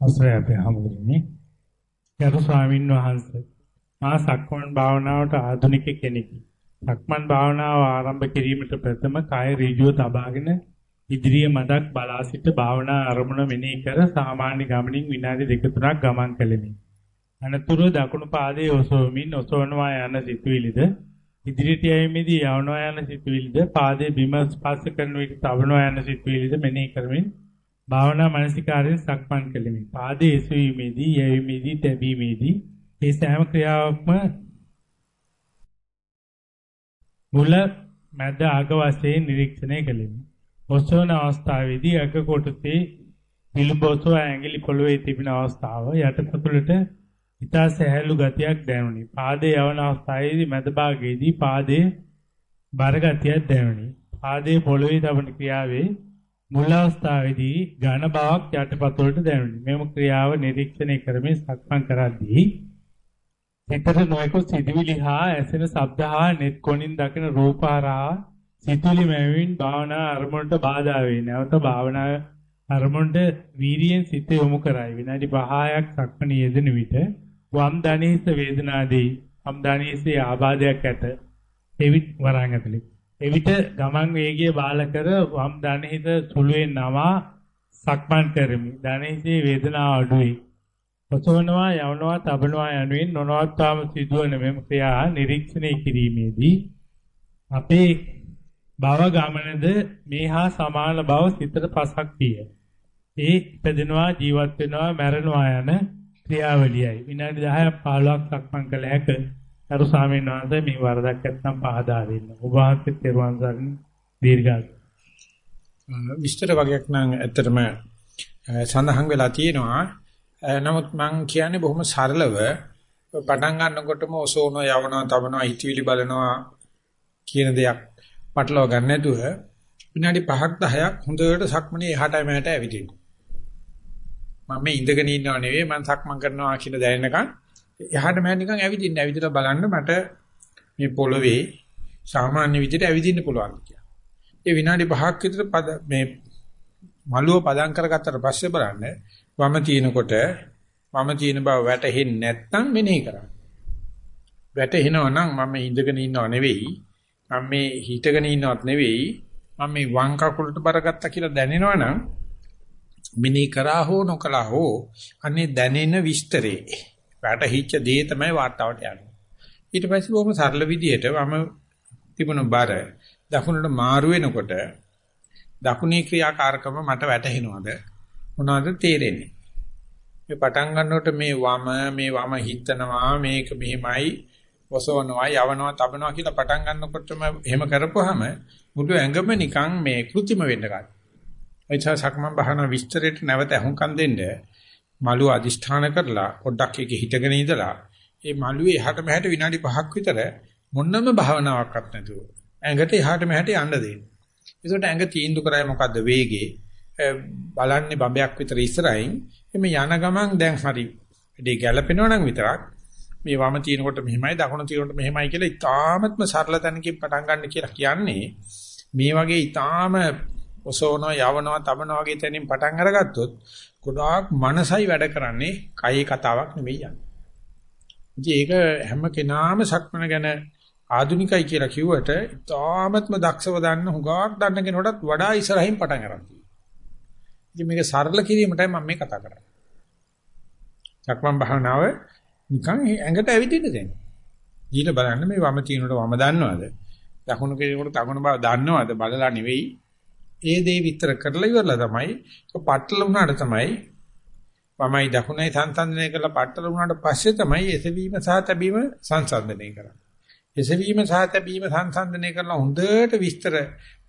අවසරයි අපේ හැමෝටම. ගරු ස්වාමින් වහන්සේ මා සක්මන් භාවනාවට ආධුනික කෙනෙකි. සක්මන් භාවනාව ආරම්භ කිරීමට ප්‍රථම කය ඍජුව තබාගෙන ඉදිරිය මදක් බලා සිට භාවනා අරමුණ මෙනෙහි කර සාමාන්‍ය ගමනින් විනාඩි දෙක තුනක් ගමන් කළෙමි. අනතුරු දකුණු පාදයේ ඔසවමින් ඔසවනවා යන සිතුවිලිද ඉදිරියට යෑමේදී යවනවා යන සිතුවිලිද පාදයේ බිම ස්පර්ශ කරන විට තබනවා යන සිතුවිලිද මෙනෙහි කරමින් භාවනා මානසිකාරයෙන් සක්මන් කෙලිමි. පාදයේ එසවීමේදී යැවීමේදී තැබීමේදී මේ සෑම ක්‍රියාවක්ම මුල මැද අග වශයෙන් නිරීක්ෂණය කෙලිමි. ඔසවන අවස්ථාවේදී අග කොටසේ පිළිබොසව ඇඟිලි පොළවේ තිබෙන අවස්ථාව යටපතුලට ඉතා සැහැල්ලු ගතියක් දැනුනි. පාදයේ යවන අවස්ථාවේදී මැද භාගයේදී පාදයේ බර ගතියක් දැනුනි. පාදයේ පොළවේ තබන ක්‍රියාවේ මුල් අවස්ථාවේදී ඝන බවක් යටපතුලට දැනුනි. මෙම ක්‍රියාව නිරීක්ෂණය කරමින් සක්මන් කරද්දී සිතට නොයෙකුත් සිතුවිලි හා ඇසෙන ශබ්ද හා නෙත් කොණින් දකින රූප හරහා සිතුවිලි මැවින් භාවනා අරමුණට බාධා වේ. නැවත භාවනා අරමුණට වීරියෙන් සිත යොමු කරයි. විනාඩි 5ක් සක්මණ යෙදෙන විට වම් දණහිස වේදනාදී වම් දණහිසේ ආබාධයක් ඇත. එවිට වරන් ඇතුලේ එවිට ගමන් වේගය බාල කර වම් දණහිත සුළුවෙන් නවා සක්මන් කරමි. දණහිසේ වේදනාව අඩුයි. ඔසවනවා යවනවා තබනවා යනුවෙන් නොනවත්වාම සිදුවන මෙම ක්‍රියා නිරීක්ෂණය කිරීමේදී අපේ භව ගමනද මේහා සමාන බව සිතට පසක් විය. ඒ ඉපදෙනවා ජීවත් වෙනවා මැරෙනවා යන ක්‍රියාවලියයි. විනාඩි 10ක් 15ක් සක්මන් කළ හැකියි. අරු ස්වාමීන් වහන්සේ මේ වරදක් නැත්නම් පහදා දෙන්න. ඔබ වහන්සේ තෙරුවන් සරණ දීර්ඝාස. විස්තර වගේක් නම් ඇත්තටම සඳහන් වෙලා තියෙනවා. නමුත් මම කියන්නේ බොහොම සරලව පටන් ගන්නකොටම ඔසෝන යවනවා තවනවා හිතවිලි බලනවා කියන දෙයක් පටලවා ගන්න නැතුව විනාඩි 5ක් 10ක් හොඳට සක්මනේ එහාට මෙහාට ඇවිදින්න. මම මේ ඉඳගෙන ඉන්නව නෙවෙයි මම සක්මන් කරනවා කියලා දැනෙනකන් එහාට මෙහාට නිකන් ඇවිදින්න ඇවිදලා බලන්න මට මේ පොළවේ සාමාන්‍ය විදිහට ඇවිදින්න පුළුවන් කියලා. ඒ විනාඩි 5ක් විතර පද මේ මළුව පදම් කරගත්තට පස්සේ බලන්න වම තිනකොට වම තින බව වැටහෙන්නේ නැත්නම් මෙනෙහි කරන්න. වැටෙනවා නම් මම ඉඳගෙන ඉන්නව නෙවෙයි මම මේ හිටගෙන ඉන්නවත් නෙවෙයි මම මේ වම් කකුලට බරගත්තා කියලා දැනෙනවනම් මෙනෙහි කරා හෝ නොකලා හෝ අනේ දැනෙන විස්තරේ වැටහිච්ච දේ තමයි වාතාවට යන්නේ. ඊට පස්සේ බොහොම සරල විදියට වම තිබුණ බර දකුණට මාරු වෙනකොට දකුණේ ක්‍රියාකාරකම මට වැටහෙනවද මොනවද තේරෙන්නේ මේ පටන් ගන්නකොට මේ වම මේ වම හිතනවා මේක මෙහෙමයි වසවනවා යවනවා තබනවා කියලා පටන් ගන්නකොටම එහෙම කරපුවාම මුළු ඇඟම නිකන් මේ કૃතිම වෙන්න ගන්නවා. එයිසා සක්මන් බහන විස්තරයට නැවත අහුම්කම් දෙන්න මළුව අදිෂ්ඨාන කරලා පොඩ්ඩක් එක හිටගෙන ඉඳලා ඒ මළුවේ එහාට මෙහාට විනාඩි 5ක් විතර මොන්නම භාවනාවක්වත් නැතුව ඇඟට එහාට මෙහාට යන්න දෙන්න. ඒකට ඇඟ තීන්දුව කරයි මොකද්ද? වේගේ බලන්නේ බඹයක් විතර ඉස්සරහින්. එමෙ යන ගමන් දැන් හරි ඉතින් ගැළපෙනවා නම් විතරක්. මේ වම තිනකොට මෙහෙමයි දකුණ තිනකොට මෙහෙමයි කියලා ඉතාමත්ම සරල තැනකින් පටන් ගන්න කියලා කියන්නේ මේ වගේ ඉතාම ඔසවනවා යවනවා තබනවා වගේ තැනින් පටන් අරගත්තොත් ගොඩාක් මනසයි වැඩ කරන්නේ කයි කතාවක් නෙමෙයි යන්නේ. ඉතින් ඒක හැම කෙනාම සක්මන ගැන ආදුනිකයි කියලා කිව්වට තාමත්ම දක්ෂව දන්න හුඟක් දන්න කෙනෙකුටත් වඩා ඉස්සරහින් පටන් ගන්න ඉතින් මේක සරල කිරීමටයි මම මේ කතා කරන්නේ. සක්මන් භාවනාව නිකන් ඇඟට ඇවිදින්න දෙන්න. ඊට බලන්න මේ වම තියනකොට වම දන්නවද? දකුණු කෙනෙකුට දකුණු බව දන්නවද? බලලා නෙවෙයි ඒ දේ විතර කරලා ඉවරලා තමයි පටල වුණාට තමයි වමයි දකුණයි සංසන්දනය කරලා පටල වුණාට පස්සේ තමයි එසවීම සහ තැබීම සංසන්දනය කරන්නේ. එසවීම සහ තැබීම සංසන්දනය කරලා හොඳට විස්තර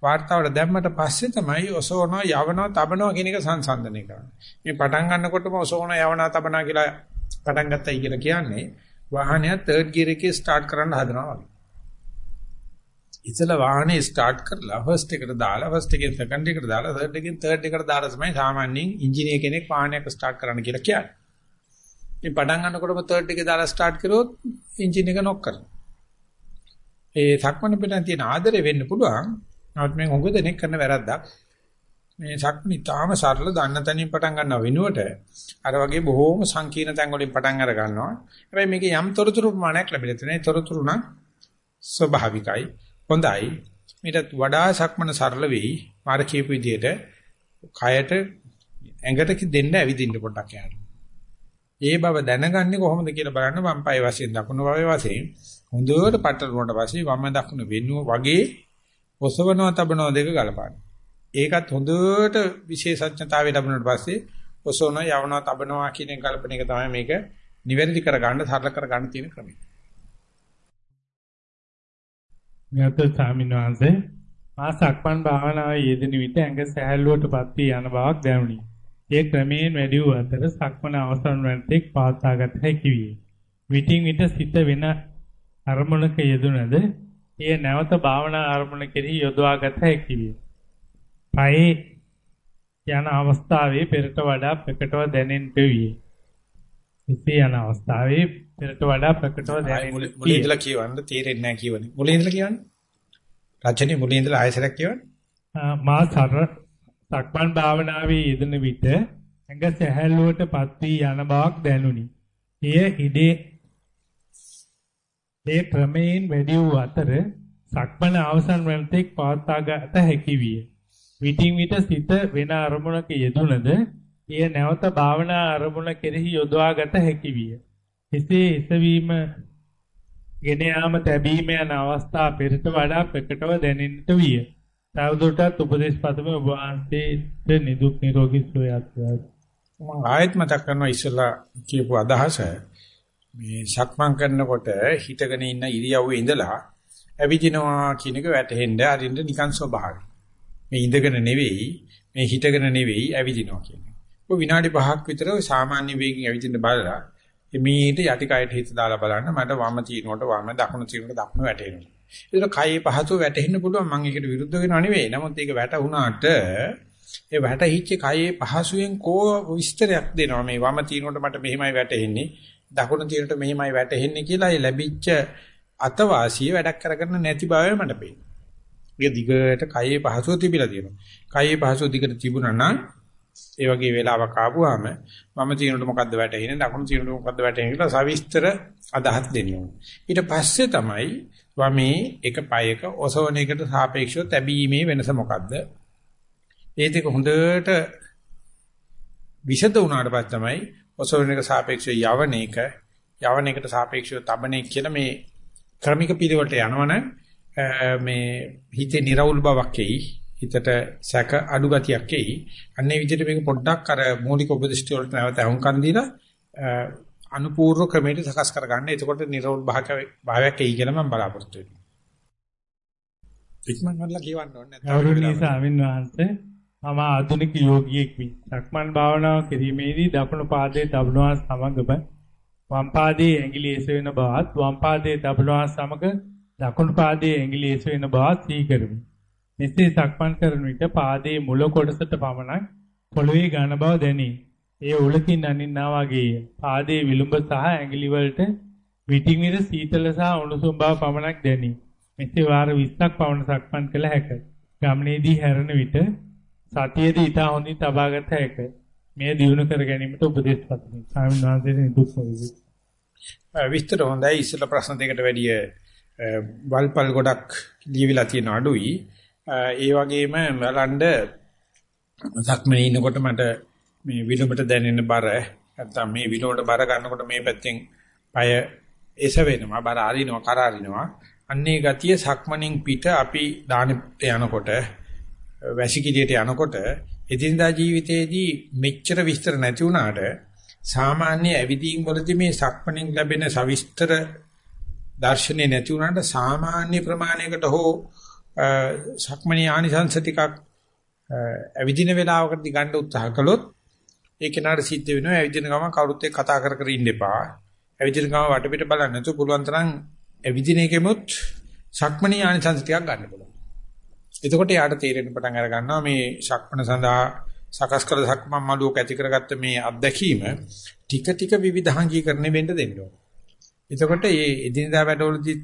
වார்த்தාවට දැම්මට පස්සේ තමයි ඔසවනවා යවනවා තබනවා කියන එක සංසන්දනය කරන්නේ. මේ පටන් ගන්නකොටම ඔසවනවා යවනවා තබනවා කියලා පටන් ගත්තයි කියලා කියන්නේ වාහනය 3rd gear එකේ start කරන්න හදනවා වගේ. ඉතල වාහනේ ස්ටාර්ට් කරලා ෆස්ට් එකට දාලා ෆස්ට් එකෙන් සෙකන්ඩ් එකට දාලා තර්ඩ් එකෙන් තර්ඩ් එකට දාලා තමයි සාමාන්‍යයෙන් ඉංජිනේර කෙනෙක් වාහනයක් ස්ටාර්ට් කරන්න කියලා කියන්නේ. මේ පටන් ගන්නකොටම තර්ඩ් එකේ දාලා ස්ටාර්ට් කරොත් එන්ජින් එක නොක් කරනවා. ඒ සක්මණ පිටන් තියෙන ආදරේ වෙන්න පුළුවන්. නමුත් මේ හොඟ දෙනෙක් කරන වැරද්දක්. මේ සක්මණ ඊටාම සරල දන්න තැනින් පටන් ගන්නව වෙනුවට අර වගේ බොහෝම සංකීර්ණ තැන් වලින් පටන් අර ගන්නවා. හැබැයි මේකේ යම් තොරතුරු ප්‍රමාණයක් ලැබිලා තියෙනවා. ඒ තොරතුරු නම් ස්වභාවිකයි. හොඳයි. මේකට වඩා සක්මණ සරල වෙයි. මාර කියපු විදිහට කයට ඇඟට දෙන්න ඇවිදින්න පොඩ්ඩක් යන්න. ඒ බව දැනගන්නේ කොහොමද කියලා බලන්න වම් පාය වශයෙන් දකුණු පාය වශයෙන් හොඳට පටල වුණාට පස්සේ වම් දකුණු වෙනුව වගේ ඔසවනවා තබනවා දෙක ගලපන්න. ඒකත් හොඳට විශේෂඥතාවය ලැබුණාට පස්සේ ඔසවනවා යවනවා තබනවා කියන කල්පන එක තමයි මේක නිවැරදි කරගන්න සරල කරගන්න තියෙන ක්‍රමය. ගත ස්වාමීන් වහන්සේ මා සක්මන් භාවනාවේ යෙදෙන විට ඇඟ සැහැල්ලුවටපත් වී යන බවක් දැනුනි. ඒ ක්‍රමයෙන් වැඩි වූ අතර සක්මන අවසන් වන තෙක් පවත්වාගත හැකි විය. විටින් විට සිත වෙන අරමුණක යෙදුනද එය නැවත භාවනා අරමුණ කෙරෙහි යොදවාගත හැකි විය. පයේ යන අවස්ථාවේ පෙරට වඩා ප්‍රකටව දැනෙන්නට විය. ඉතී යන අවස්ථාවේ පෙරට වඩා ප්‍රකටව දැනෙන්නට මුලින් ඉඳලා කියවන්න තේරෙන්නේ නැහැ කියවනේ. මුලින් ඉඳලා කියවන්න. රචනයේ මුලින් ඉඳලා ආයසරයක් කියවන්න. මා සර සක්මන් භාවනාවේ යෙදෙන විට ඇඟ සැහැල්ලුවටපත් වී යන බවක් දැනුනි. එය ඉදේ ඒ ක්‍රමයෙන් වැඩි වූ අතර සක්මන අවසන් වන තෙක් පවත්වාගත හැකි විය. විටින් විට සිත වෙන අරමුණක යෙදුනද එය නැවත භාවනා අරමුණ කෙරෙහි යොදවාගත හැකි විය. එසේ එසවීම ගෙන යාම තැබීම යන අවස්ථා පෙරට වඩා ප්‍රකටව දැනෙන්නට විය. තවදුරටත් උපදේශ පතම ඔබ වහන්සේට නිදුක් නිරෝගී සුවයත් මම ආයෙත් මතක් කරනවා ඉස්සලා කියපු අදහස මේ සක්මන් කරනකොට හිතගෙන ඉන්න ඉරියව්වේ ඉඳලා ඇවිදිනවා කියන එක වැටහෙන්න අරින්න නිකන් ස්වභාවයි. මේ ඉඳගෙන නෙවෙයි මේ හිතගෙන නෙවෙයි ඇවිදිනවා කියන්නේ. ඔය විනාඩි 5ක් විතර සාමාන්‍ය වේගයෙන් ඇවිදින්න බලලා එමීට යටි කයට හිත දාලා බලන්න මට වම තිනකොට වම දකුණු තිනකොට දකුණු වැටෙනවා. ඒක කයේ පහසුව වැටෙන්න පුළුවන් මම ඒකට විරුද්ධ වෙනව නෙවෙයි. නමුත් ඒක වැටුණාට ඒ වැටහිච්ච කයේ පහසුවෙන් කෝ විස්තරයක් දෙනවා මේ වම තිනකොට මට මෙහෙමයි වැටෙන්නේ දකුණු තිනකොට මෙහෙමයි වැටෙන්නේ කියලා ඒ ලැබිච්ච අතවාසිය වැඩක් කරගන්න නැති බවයි මට පේන්නේ. ඒක දිගට කයේ පහසුව තිබිලා තියෙනවා. කයේ පහසුව දිගට තිබුණා නම් ඒ වගේ වෙලාවක් ආපුවාම මම තියනට මොකද්ද වැටෙන්නේ දකුණු තියනට මොකද්ද වැටෙන්නේ කියලා සවිස්තර අදහස් දෙන්න ඕනේ. ඊට පස්සේ තමයි වමේ එක පයක ඔසවන එකට සාපේක්ෂව තැබීමේ වෙනස මොකද්ද? ඒ දෙක හොඳට විෂද වුණාට පස්සේ තමයි ඔසවන එක සාපේක්ෂව යවන එක යවන එකට සාපේක්ෂව තබන එක කියලා මේ ක්‍රමික පිළිවෙලට යනවනම් මේ හිතේ නිර්වුල් බවක් එයි හිතට සැක අඩු ගතියක් එයි අන්නේ විදිහට මේක පොඩ්ඩක් අර මූලික උපදේශ වලට නැවත අහුම්කන් දීලා අනුපූර්ව ක්‍රමයට සකස් කරගන්න එතකොට නිර්වුල් භාවයක් එයි කියලා මම බලාපොරොත්තු වෙනවා ඉක්මන් වල කියවන්න ඕනේ නැත්නම් ගෞරවනීය ස්වාමීන් වහන්සේ මම ආධුනික යෝගියෙක් වි. සක්මන් භාවනාව කිරීමේදී දකුණු පාදයේ දබනවා සමගම වම් පාදයේ ඇඟිලි එසවෙන බවත් වම් පාදයේ දබනවා සමග දකුණු පාදයේ ඇඟිලි එසවෙන බවත් සීකරමි. මෙසේ සක්මන් කරන විට පාදයේ මුල කොටසට පමණක් පොළවේ ඝන බව දැනේ. එය උලකින් අනින්නා වගේය. පාදයේ විලුඹ සහ ඇඟිලි වලට විටින් විට සීතල සහ උණුසුම් බව පමණක් දැනේ. මෙසේ වාර 20ක් පමණ සක්මන් කළ හැකිය. ගමනේදී හැරෙන විට සතියේදී ඊට හොඳින් තබාගත හැකිය. මේ දිනු කර ගැනීමට උපදෙස් පතමි. ස්වාමීන් වහන්සේ දුක් වේවි. විස්තර හොඳයි ඉස්සෙල්ලා ප්‍රශ්න දෙකට වැඩිය වල්පල් ගොඩක් ලියවිලා තියෙන අඩුයි. ඒ වගේම බලන්න සක්මනේ ඉන්නකොට මට මේ විලුඹට දැනෙන බර නැත්තම් මේ විලුඹට බර ගන්නකොට මේ පැත්තෙන් পায় එස වෙනවා බර අරිනවා කර අරිනවා. අන්නේ ගතිය සක්මණෙන් පිට අපි දානෙට යනකොට වැසිකිළියට යනකොට එදිනදා ජීවිතයේදී මෙච්චර විස්තර නැති වුණාට සාමාන්‍ය ඇවිදීම් වලදී මේ සක්මණෙන් ලැබෙන සවිස්තර දර්ශනේ නැති වුණාට සාමාන්‍ය ප්‍රමාණයකට හෝ සක්මණේ ආනිසංස ටිකක් ඇවිදින වෙලාවකදී ගන්න උත්සාහ කළොත් ඒ කෙනාට සිද්ධ වෙනවා ඇවිදින ගමන් කවුරුත් එක්ක කතා කර කර ඉන්න එපා. ඇවිදින ගමන් වටපිට බලන්න නැතුව පුළුවන් තරම් ඇවිදින එකෙමුත් සක්මණේ ආනිසංස ටිකක් ගන්න පුළුවන්. එතකොට යාට තේරෙන්න පටන් අර ගන්නවා මේ සක්මණ සඳහා සකස් කළ සක්මන් මළුවක ඇති කරගත්ත මේ අත්දැකීම ටික ටික විවිධාංගීකරණය වෙන්න දෙන්න ඕන. එතකොට මේ එදිනදා වැඩවලදී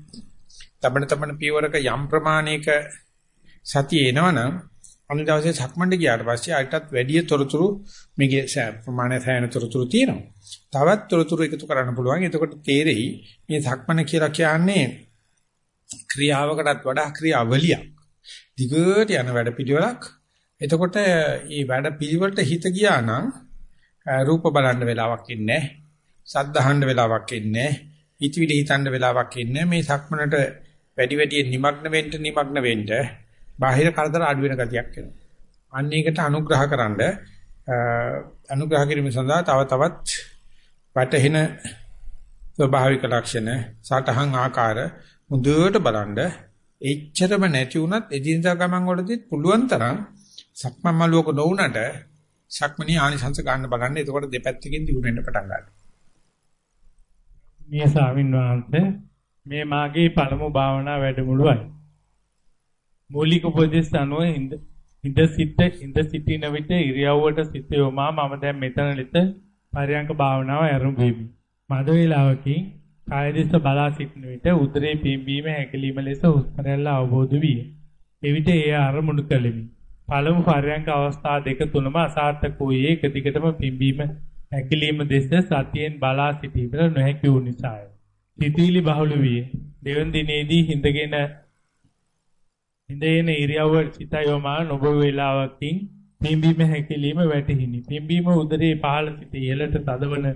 තබන තබන පියවරක යම් ප්‍රමාණයක සතිය එනවනම් අනිත් දවසේ සක්මන්ඩ ගියාට පස්සේ ආයතත් වැඩි තොරතුරු මේකේ ප්‍රමාණය සෑහෙන තොරතුරු තියෙනවා. තවත් තොරතුරු එකතු කරන්න පුළුවන්. එතකොට තේරෙයි මේ සක්මන කියලා කියන්නේ ක්‍රියාවකටත් වඩා ක්‍රියාවලියක්. දිගට යන වැඩ පිළිවෙලක්. එතකොට මේ වැඩ පිළිවෙලට හිත ගියා නම් රූප බලන්න වෙලාවක් ඉන්නේ නැහැ. සද්ද අහන්න වෙලාවක් ඉන්නේ නැහැ. හිතවිලි හිතන්න වෙලාවක් ඉන්නේ මේ සක්මනට වැඩි වැඩියෙන් নিমগ্ন වෙන්න নিমগ্ন වෙන්න බාහිර කරදර අඩු වෙන ගතියක් එනවා. අන්න ඒකට අනුග්‍රහකරනද අනුග්‍රහ කිරීම සඳහා තව තවත් වැටහෙන ස්වභාවික ලක්ෂණ සටහන් ආකාර මුදුවට බලනද එච්චරම නැති වුණත් එදිනදා ගමන් වලදීත් පුළුවන් තරම් සක්මන් මළුවක නොවුනට සක්මණී ආනිසංස ගන්න බලන්න එතකොට දෙපැත්තකින් දිනු වෙන්න පටන් ගන්නවා. මේ ස්වාමීන් වහන්සේ මේ මාගේ පළමු භාවනා වැඩමුළුවයි. මූලික උපදේශ අනුව ඉඳ ඉඳ සිට ඉඳ සිටින විට ඉරියව්වට සිත යොමා මම දැන් මෙතන ලිත පරියංක භාවනාව ආරම්භ වෙමි. මද වේලාවකින් කාය දෙස බලා සිටින විට උදරේ පිම්බීම හැකිලිම ලෙස හුස්ම රැල්ල අවබෝධ විය. එවිට ඒ අරමුණු කළෙමි. පළමු පරියංක අවස්ථා දෙක තුනම අසාර්ථක වූයේ එක දිගටම පිම්බීම හැකිලිම දෙස සතියෙන් බලා සිටීමට නොහැකි වූ නිසාය. සිතීලි බහුල විය. දෙවන දිනේදී හිඳගෙන හිඳගෙන ඉරියව්ව සිත යොමා නොබ වේලාවකින් පිම්බීම හැකිලිම වැටහිනි. පිම්බීම උදරයේ පහළ සිට ඉහළට තදවන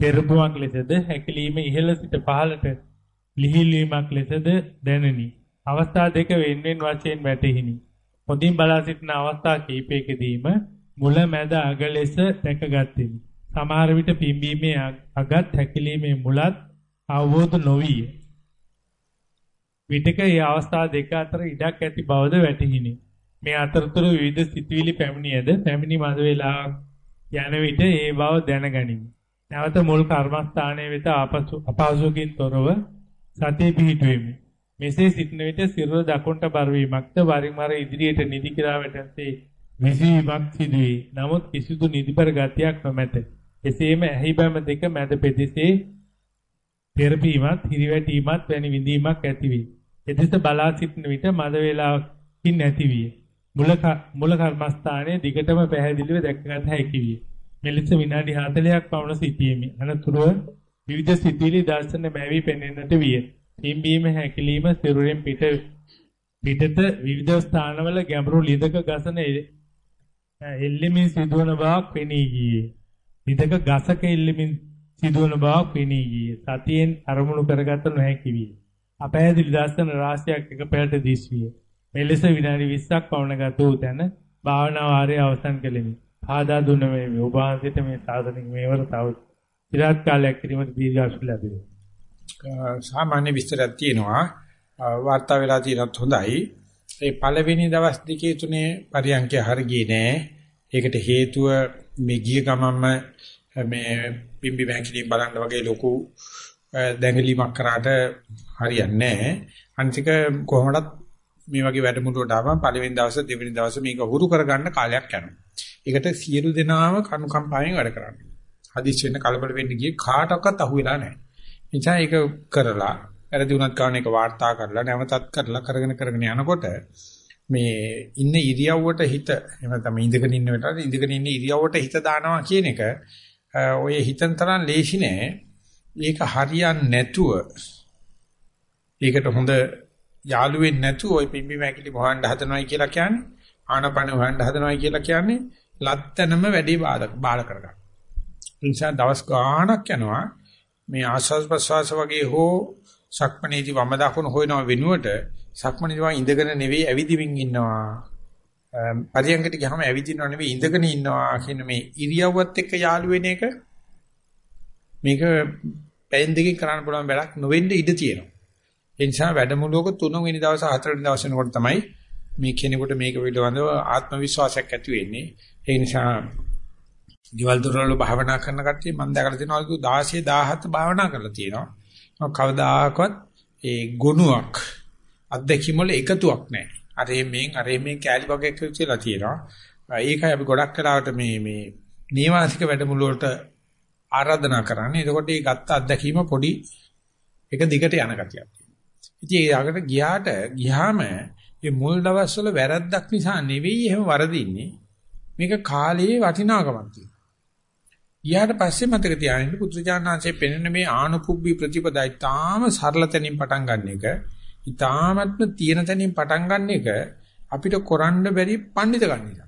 පෙරමුවක් ලෙසද හැකිලිම ඉහළ සිට පහළට ලිහිලීමක් ලෙසද දැනිනි. අවස්ථා දෙක වෙන වෙන වශයෙන් වැටහිනි. හොඳින් බලා සිටින අවස්ථා කිහිපයකදීම මුල මැද අග ලෙස දැකගත්ෙමි. සමහර විට පිම්බීමේ අගත් හැකිලීමේ මුලත් අවබෝධ නොවිය. විටක ඒ අවස්ථා දෙක අතර ඉඩක් ඇති බවද වැටහිණි. මේ අතරතුර විවිධ සිතුවිලි පැමිණියද පැමිණි මද වේලා යන විට ඒ බව දැනගනිමි. නැවත මුල් කර්මස්ථානයේ වෙත ආපසු අපහසුකින් තොරව සතිය පිහිටුවෙමි. මෙසේ සිටින විට සිරුර දකුණට බර වීමක්ද වරින් වර ඉදිරියට නිදි කිරා වැටෙන්සේ විසීමක් සිදුවේ. නමුත් කිසිදු නිදිපර ගතියක් නොමැත. එසේම ඇහි බැම දෙක මැද පෙදෙසේ තෙරපීමත් හිරිවැටීමත් වැනි විඳීමක් ඇතිවේ. එදෙස බලා සිටින විට මද වේලාවකින් නැතිවිය. මුල මුල කර්මස්ථානයේ දිගටම පැහැදිලිව දැකගත හැකි විය. මෙලෙස විනාඩි 40ක් පමණ සිටියෙමි. අනතුරුව විවිධ සිතිවිලි දර්ශන මැවි පෙනෙන්නට විය. පිම්බීම හැකිලිම සිරුරෙන් පිට පිටත විවිධ ස්ථානවල ගැඹුරු ලිඳක ගසන එල්ලෙමින් සිදුවන බවක් පෙනී ගියේ. ලිඳක ගසක එල්ලෙමින් සිදුවන බවක් පෙනී ගියේ. සතියෙන් අරමුණු කරගත නොහැකි විය. අපහැදිලි දර්ශන රාශියක් එකපැයට දිස් විය. මෙලෙස විනාඩි 20ක් පවන ගත වූ තැන භාවනා වාරය අවසන් කළෙමි. ආදා දුන්න මේ ඔබ වහන්සේට මේ සාසනික මේවර තව চিරාත් කාලයක් කිරීමට දීර්ඝාසු ලැබෙනවා. සාමාන්‍ය විස්තරයක් තියෙනවා. වාර්තා වෙලා තියෙනත් හොඳයි. ඒ පළවෙනි දවස් දෙකේ තුනේ පරියන්කේ හරියේ නෑ. ඒකට හේතුව මේ ගිය ගමන්ම මේ පිම්බි බැංකිලින් බලන්න වගේ ලොකු දැඟලීමක් කරාට හරියන්නේ නැහැ. අනිතික කොහොමදත් මේ වගේ වැඩමුළුවට ආවම පළවෙනි දවසේ දෙවෙනි දවසේ මේක හුරු කරගන්න කාලයක් යනවා. ඒකට සියලු දෙනාම කනුකම්පාවෙන් වැඩ කරන්නේ. හදිස්සි වෙන්න කලබල වෙන්න ගියේ කාටවත් අහුවෙලා නැහැ. නිසා ඒක කරලා වැරදි වුණත් කාණ එක වාර්තා කරලා නැවතත් කරලා කරගෙන කරගෙන යනකොට මේ ඉන්න ඉරියව්වට හිත එහෙම තමයි ඉඳගෙන ඉන්න වෙලාවට ඉඳගෙන ඉන්න ඉරියව්වට හිත දානවා කියන එක ඔය හිතන තරම් ලේසි නෑ. ඒක හරියන්නේ නැතුව ඒකට හොඳ යාළුවෙන් නැතුව ওই පිම්බි මැකිලි හොයන්න හදනවයි කියලා කියන්නේ ආනපන හොයන්න හදනවයි කියලා කියන්නේ ලැත්තනම වැඩි බාධක බාධ කරගන්න. නිසා දවස් ගාණක් යනවා මේ ආස්වාස් ප්‍රසවාස වගේ හෝ සක්මණේදී වම දකුණ හොයනව වෙනුවට සක්මණේදී වම ඉඳගෙන නෙවෙයි ඇවිදිමින් ඉන්නවා. Um, පරියංගට ගියාම ඇවිදිනව නෙවෙයි ඉඳගෙන ඉන්නවා කියන මේ ඉරියව්වත් එක්ක යාළු වෙන එක මේක පැයෙන් දෙකකින් කරන්න පුළුවන් වැඩක් නොවෙන්න ඉඩ තියෙනවා. ඒ නිසා වැඩමුළුවක තුන්වෙනි දවස් හතරවෙනි දවස් වෙනකොට තමයි මේ කෙනෙකුට මේක පිළිබඳව ආත්ම විශ්වාසයක් ඇති වෙන්නේ. ඒ නිසා දිවල් දොරවල භාවනා කරන කට්ටිය මම දැකලා තියෙනවා 16 17 භාවනා කරලා තියෙනවා. කවදාකවත් ඒ ගුණයක් අත්දැකීම් වල එකතුවක් නැහැ. අර මේන් අර මේන් කැලි වගේ එකතු වෙලා තියෙනවා. ඒකයි අපි ගොඩක් වෙලාවට මේ මේ නීවාසික වැඩමුළු වලට ආරාධනා කරන්නේ. එතකොට මේ ගත්ත අත්දැකීම පොඩි එක දිගට යන ගතියක්. ඉතින් ඒ යකට ගියාට ගියාම ඒ මුල් දවස්වල වැරද්දක් නිසා නෙවෙයි එහෙම වරදින්නේ. මේක කාලයේ වටිනාකමක් තියෙනවා. ඊට පස්සේ මතක තියාගන්න පුත්‍රජානනාංශයේ පෙන්වන මේ ආනුපුබ්බි ප්‍රතිපදයි තාම සරල තැනින් පටන් ගන්න එක, ඊ타ත්ම තියෙන තැනින් පටන් ගන්න එක අපිට කරන්න බැරි පඬිත ගන්නික.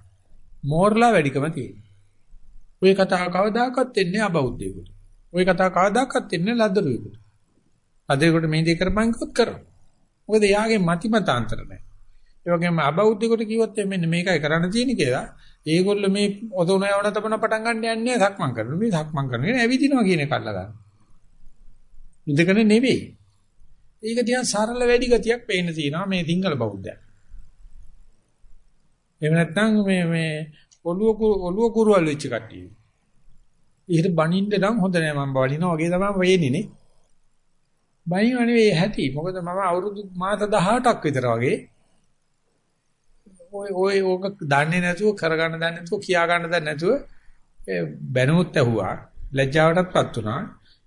මෝරලා වැඩිකම තියෙන. ওই කතාව කවදාකවත් එන්නේ අබෞද්ධයෙකුට. ওই කතාව කවදාකවත් එන්නේ ලද්දරුවෙකුට. අදේකට මේ දේ කරපන් කිව්වොත් කරනවා. මොකද එයාගේ මතිමතාන්තර නැහැ. ඒ වගේම අබෞද්ධයෙකුට කිව්වොත් මෙන්න මේකයි කරන්න තියෙන්නේ කියලා ඒගොල්ලෝ මේ ඔතන යවන තපන පටන් ගන්න යන්නේ සක්මන් කරනවා. මේ සක්මන් කරනගෙන ඇවිදිනවා කියන එක අල්ල ගන්න. ඉඳගෙන නෙවෙයි. ඒක තියන් සරල වැඩි ගතියක් පේන්න තියෙනවා මේ සිංහල බෞද්ධයන්. එහෙම නැත්නම් මේ මේ ඔළුව ඔළුව කුරුවල් වෙච්ච කට්ටිය. ඊට බනින්න නම් හොඳ නෑ මම බලිනවා වගේ තමයි වෙන්නේ නේ. බයින් අනේ හැටි. මොකද මම අවුරුදු මාස 18ක් විතර වගේ ඔය ඔය ඕක දන්නේ නැතුව කරගන්න දන්නේ නැතුව කියා ගන්න දන්නේ නැතුව බැනුත් ඇහුවා. ලැජ්ජාවටත්පත් වුණා.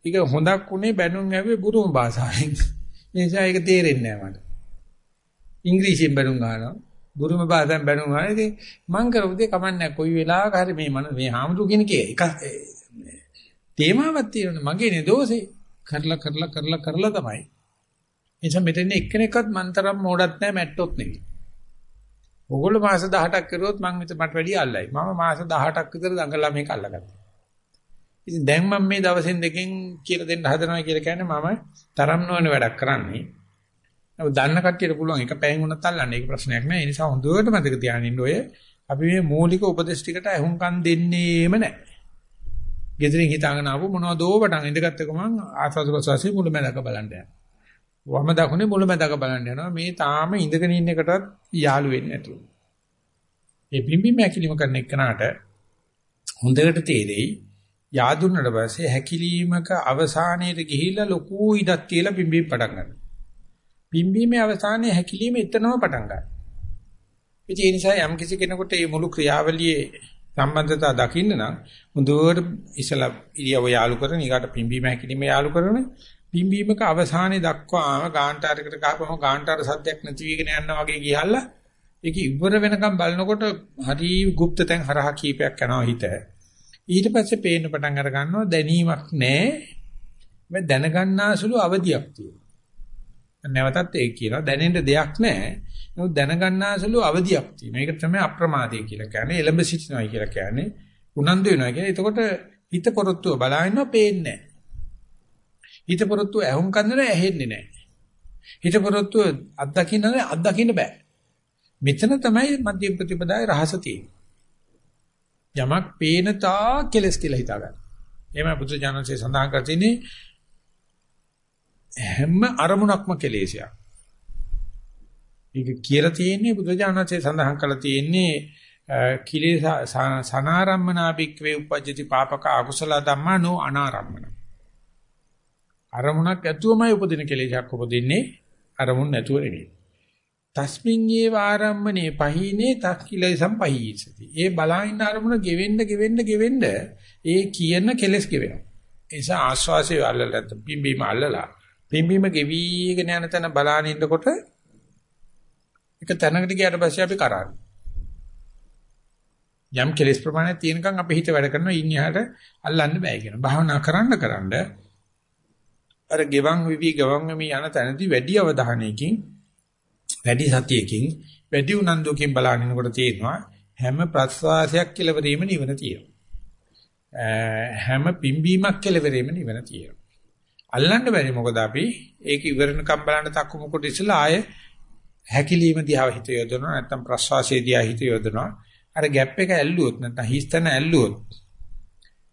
ඒක හොඳක් උනේ බැනුම් ඇහුවේ බුරුම භාෂාවෙන්. ඒ නිසා ඒක තේරෙන්නේ නැහැ මට. ඉංග්‍රීසියෙන් බැනුම් ගන්නවා. බුරුම භාෂාවෙන් බැනුම් ගන්නවා. ඉතින් මං කරපුදේ කමන්නේ කොයි වෙලාවක හරි මේ මන මේ හාමුදුරු කියන කේ එක තේමාවක් තියෙනවා. මගේ නේ දෝෂේ. කරලා කරලා කරලා කරලා තමයි. එනිසා මෙතන එක්කෙනෙක්වත් මන්තරම් මොඩක් නැහැ මැට්ටොත් නෙවෙයි. ඕගොල්ලෝ මාස 18ක් කරුවොත් මං මට වැඩි අල්ලයි. මම මාස 18ක් විතර දඟලලා මේක අල්ලගත්තා. ඉතින් දැන් මම මේ දවසෙන් දෙකෙන් කියලා දෙන්න හදනවා කියලා කියන්නේ මම තරම් නොවන වැඩක් කරන්නේ. නමුත් දන්න කට්ටියට පුළුවන් එක පැයෙන් වුණත් අල්ලන්න. ඒක ප්‍රශ්නයක් නෑ. ඒ නිසා හොඳට මතක තියාගන්න ඔය අපි මේ මූලික උපදේශ ටිකට අහුම්කම් දෙන්නේම නෑ. ගෙදරින් හිතාගෙන ආපු මොනවදෝ වටන් ඉඳගත්ත ගමන් ආස්වාද ප්‍රසවාසයේ මුලමැදක බලන්න යනවා. වම දකුණේ මුලමැදක බලන්න යනවා. මේ තාම ඉඳගෙන ඉන්න එකටත් යාළු වෙන්නේ නැතුව. මේ පිම්බිම හැකිලිම කරන එකනට හොඳට තේරෙයි. යාදුන්නට පස්සේ හැකිලීමක අවසානයේට ගිහිල්ලා ලොකු ඉඩක් තියලා පිම්බීම පටන් ගන්නවා. පිම්බීමේ අවසානයේ හැකිලීම එතනම පටන් ගන්නවා. ඒ නිසා යම් කිසි කෙනෙකුට මේ මුළු ක්‍රියාවලියේ සම්බන්ධතාව දකින්න නම් මුදුවට ඉසලා ඉරියව යාලු කරන ඊගාට පිම්බීම හැකිලිම යාලු කරන පිම්බීමක අවසානයේ දක්වාම ගාන්ටාරයකට ගහපම ගාන්ටාර සද්දයක් නැති වීගෙන යනවා වගේ ගියල්ලා ඒක ඉවර වෙනකම් බලනකොට හරි গুপ্ত තැන් හරහා කීපයක් යනවා හිත. ඊට පස්සේ පේන්න පටන් අර ගන්නවා දැනීමක් නැහැ. මේ දැනගන්නාසුළු අවදියක් තියෙනවා. නැවතත් ඒක කියනවා දැනෙන්න දෙයක් නැහැ. නමුත් දැනගන්නාසුළු අවදියක් තියෙනවා. මේක තමයි අප්‍රමාදය කියලා කියන්නේ. එළඹ සිටිනවා කියලා කියන්නේ. උනන්දු වෙනවා කියන්නේ. එතකොට හිත පොරොත්තුව බලාගෙනව පේන්නේ නැහැ. හිත පොරොත්තුව ඇහුම් කන්දර ඇහෙන්නේ නැහැ. හිත පොරොත්තුව අත්දකින්න අත්දකින්න බෑ. මෙතන තමයි මධ්‍ය ප්‍රතිපදාවේ රහස තියෙන්නේ. යමක් පේන තා කෙලස් කියලා හිතා ගන්න. එහෙම බුදු ජානකසේ සඳහන් කර තින්නේ හැම අරමුණක්ම කෙලෙසයක්. ඒක කියලා තියෙන්නේ බුදු ජානකසේ සඳහන් කරලා තියෙන්නේ කිලේස සනාරම්මනා බික්වේ උපජ්ජති පාපක අකුසල ධම්මා නෝ අනාරම්මන. අරමුණක් ඇතුවමයි උපදින කෙලෙසක් උපදින්නේ අරමුණ නැතුව නෙවෙයි. තස්මින් ඒ වාරම්මනේ පහිනේ තක්කිලයි සම්පහීසති. ඒ බලාින්න අරමුණ ගෙවෙන්න ගෙවෙන්න ගෙවෙන්න ඒ කියන කෙලස් ගෙවෙනවා. ඒ නිසා ආස්වාසේ අල්ලලා පිම්බීම අල්ලලා පිම්බීම ගෙවිගෙන යන තැන බලාගෙන ඉන්නකොට එක තැනකට ගියාට පස්සේ අපි කරාන්නේ. යම් කෙලස් ප්‍රමාණයක් තියෙනකන් අපි හිත වැඩ කරනවා ඉන්නහට අල්ලන්න බෑ කියන. භාවනා කරන්න කරන්න අර ගෙවන් විවි ගවන් වෙමි යන තැනදී වැඩි අවධානයකින් වැඩි සතියකින් වැඩි උනන්දුවකින් බලනකොට තේරෙනවා හැම ප්‍රස්වාසයක් කෙලවරීම නිවන තියෙනවා. හැම පිම්බීමක් කෙලවරීම නිවන තියෙනවා. අල්ලන්න බැරි මොකද අපි ඒක ඉවරනකම් බලන්න තක්කු මොකට ඉස්සලා ආයේ හැකිලිම දිහා හිත යොදනවා නැත්නම් ප්‍රස්වාසයේ දිහා හිත යොදනවා. අර ગેප් එක ඇල්ලුවොත් නැත්නම් හිස්තන ඇල්ලුවොත්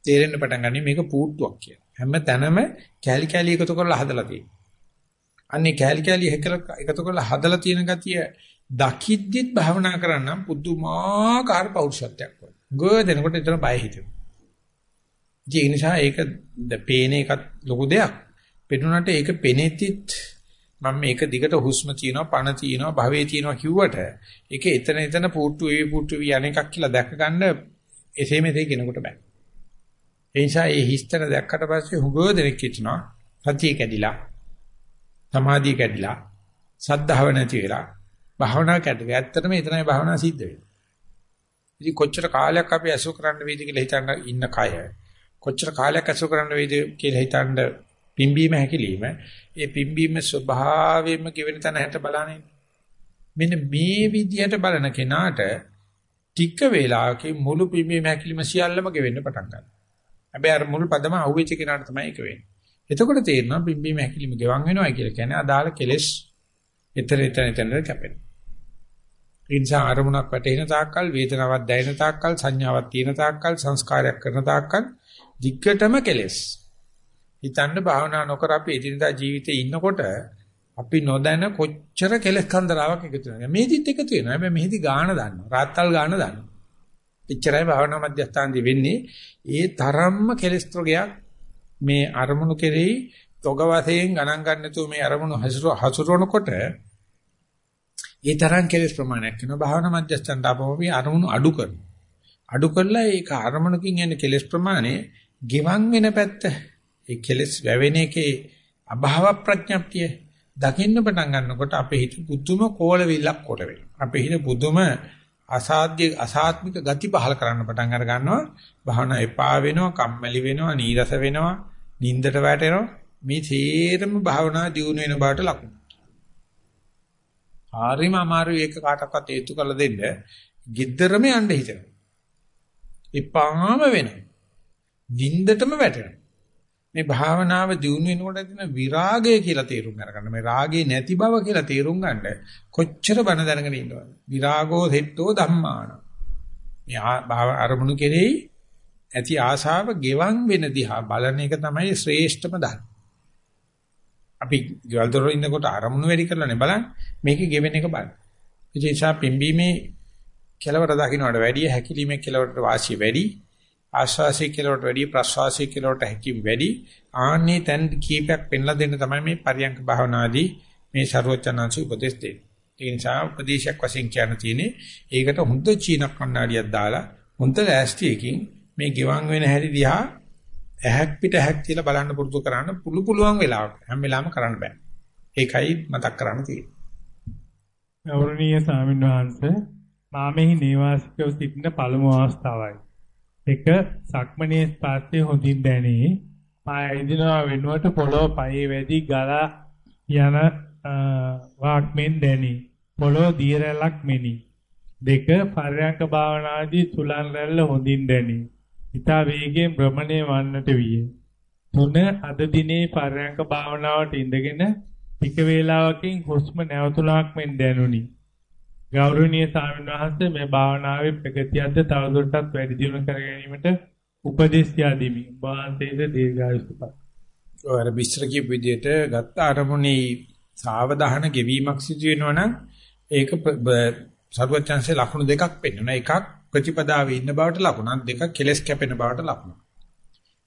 තේරෙන්න පටන් ගන්නේ මේක පූට්ටුවක් කියලා. හැම තැනම කැලි කැලි එකතු කරලා හදලා තියෙනවා. අන්නේ කැලි කැලි එකතු කරලා හදලා තියෙන ගතිය දකිද්දිත් භාවනා කරන්න පුදුමාකාර පෞරුෂත්වයක් වගේ. ගොඩ දෙනකොට එතන බය හිතෙනවා. ඒ නිසා ඒක පේන එකත් ලොකු දෙයක්. පෙනුනට ඒක පෙනෙද්දිත් මම මේක දිගට හුස්ම තියනවා පණ තියනවා භවයේ තියනවා කිව්වට ඒක එතන එතන පුට්ටු වේවි පුට්ටු වී අනේකක් කියලා දැක ගන්න එසේ මෙසේ කෙනෙකුට බෑ. ඒ නිසා මේ හිස්තර දැක්කට පස්සේ හුඟව දෙනෙක් හිටනවා සතිය කැඩිලා සමාධිය කැඩිලා සද්ධාව නැති වෙලා භාවනා කැටක. ඇත්තටම එතනයි භාවනා සිද්ධ වෙන්නේ. ඉතින් කොච්චර කාලයක් අපි අසු කරන්න වේද කියලා හිතන්න ඉන්න කය. කොච්චර කාලයක් අසු කරන්න වේද කියලා හිතන්න පිම්බීම හැකිලිම. ඒ පිම්බීම ස්වභාවයෙන්ම කිවෙන තැන හැට බලන්නේ. මෙන්න මේ විදිහට බලන කෙනාට ටික වේලාවකින් මුළු පිම්බීම හැකිලිම සියල්ලම ගෙවෙන්න පටන් ගන්නවා. හැබැයි අර මුල් පදම අහුවෙච්ච කෙනාට තමයි ඒක වෙන්නේ. එතකොට තේරෙනවා පිම්බීම හැකිලිම ගෙවන් වෙනවා කියලා කියන්නේ අදාළ කෙලෙස් ඊතර ඊතර ඊතර කැපෙනවා. ඉන්සා අරමුණක් වැටෙන තාක්කල් වේදනාවක් දැනෙන තාක්කල් සංඥාවක් තියෙන තාක්කල් සංස්කාරයක් කරන තාක්කල් දිග්ගටම කෙලෙස්. හිතන්න භාවනා නොකර අපි එදිනදා ජීවිතේ ඉන්නකොට අපි නොදැන කොච්චර කෙලෙස් කන්දරාවක් එකතු වෙනවා. මේදිත් එකතු වෙනවා. හැබැයි මෙහිදි ගාන දන්නවා. රාත්තල් ගාන දන්නවා. එච්චරයි භාවනා මධ්‍යස්ථානදී වෙන්නේ. ඒ තරම්ම කෙලෙස් ත්‍රෝගයක් මේ අරමුණු කෙරෙහි තොග වශයෙන් ගණන් ගන්න නැතුව මේ අරමුණු හසුරවනකොට ඒ තරම් කෙලෙස් ප්‍රමාණයක් වෙනවා. භාවනා මධ්‍යස්ථානට ආපම අපි අරමුණු අඩු කරනවා. අඩු කරලා ඒක අරමුණකින් එන කෙලෙස් ප්‍රමාණය ගෙවන් වෙන පැත්ත ඒ කෙලෙස් වැවෙන එකේ අභාව ප්‍රඥප්තිය දකින්න පටන් ගන්නකොට අපේ හිත පුදුම කෝලවිල්ලක් කොට වෙනවා. අපේ හිත පුදුම අසාධ්‍ය අසාත්මික ගති පහල කරන්න පටන් අර ගන්නවා. භාවනා එපා වෙනවා, කම්මැලි වෙනවා, නීරස වෙනවා, නින්දට වැටෙනවා. මේ තේරම භාවනා දියුණු වෙන බවට ලකුණු. හරිම අමාරු ඒක කාටවත් හේතු කරලා දෙන්න. গিද්දරම යන්න හිතෙනවා. එපාම වෙනවා. නින්දටම වැටෙනවා. මේ භාවනාව දියුණු වෙනකොට තියෙන විරාගය කියලා තේරුම් ගන්න. මේ රාගේ නැති බව කියලා තේරුම් ගන්න කොච්චර බණ දැනගෙන ඉන්නවද? විරාගෝ හෙට්ටෝ ධම්මාන. මේ අරමුණු කෙරෙහි ඇති ආශාව ගෙවන් වෙන දිහා බලන එක තමයි ශ්‍රේෂ්ඨම ධර්ම. අපි ගෙවල් දොර ඉන්නකොට අරමුණු වැඩි කරලානේ බලන්න. මේකේ ගෙවෙන එක බලන්න. ඒ නිසා පිම්බීමේ කෙලවර දකින්නට වැඩිය හැකිලිමේ කෙලවරට වාසිය වැඩි. ආශ්වාසයේ කෙලවරට වැඩි ප්‍රශ්වාසයේ කෙලවරට හැකිම් වැඩි. ආන්නේ තැන් කීපයක් පෙන්ලා දෙන්න තමයි මේ පරියංක භාවනාදී මේ ਸਰවචනංශ උපදෙස් දෙන්නේ. ඒ නිසා උපදේශයක් වශයෙන් කියන්න තියෙන්නේ ඒකට හොඳ චීන කණ්ණාඩියක් දාලා හොඳ ලෑස්තියකින් මේ ගෙවන් වෙන හැටි දිහා ඇහක් පිට ඇහක් තියලා බලන්න පුරුදු කරන්න පුළු පුළුවන් වෙලාවක හැම වෙලාවෙම කරන්න බෑ. ඒකයි මතක් කරන්න තියෙන්නේ. ගෞරවනීය ස්වාමීන් වහන්සේ මාමෙහි නේවාසිකව සිටින පළමු අවස්ථාවයි. එක සක්මණේ ස්පර්ශය හොඳින් දැනේ. පය එදිනවා වෙනුවට පොළොව පයේ වැඩි ගලා යන වාක්මෙන් දැනේ. පොළොව දියරැලක් මෙනි. දෙක පරයන්ක භාවනාදී සුලන් රැල්ල හොඳින් දැනේ. ඊතා වේගයෙන් භ්‍රමණය වන්නට විය. තුන අද දිනේ පරයන්ක භාවනාවට ඉඳගෙන ටික වේලාවකින් හුස්ම නැවතුණාක් මෙන් දැනුනි. ගෞරවනීය ස්වාමීන් වහන්සේ මේ භාවනාවේ ප්‍රගතියක්ද තවදුරටත් වැඩි දියුණු කර ගැනීමට උපදෙස් යාදෙමි. වහන්සේද දීර්ඝායුෂපත්. ඔය අර විස්තර කියපු විදිහට ගත්ත අරමුණේ සාවධාන ගෙවීමක් සිදු වෙනවා නම් ඒක සරුවචන්සේ ලකුණු දෙකක් පෙන්වනවා. එකක් ප්‍රතිපදාවේ ඉන්න බවට ලකුණක් දෙකක් කෙලස් කැපෙන බවට ලකුණක්.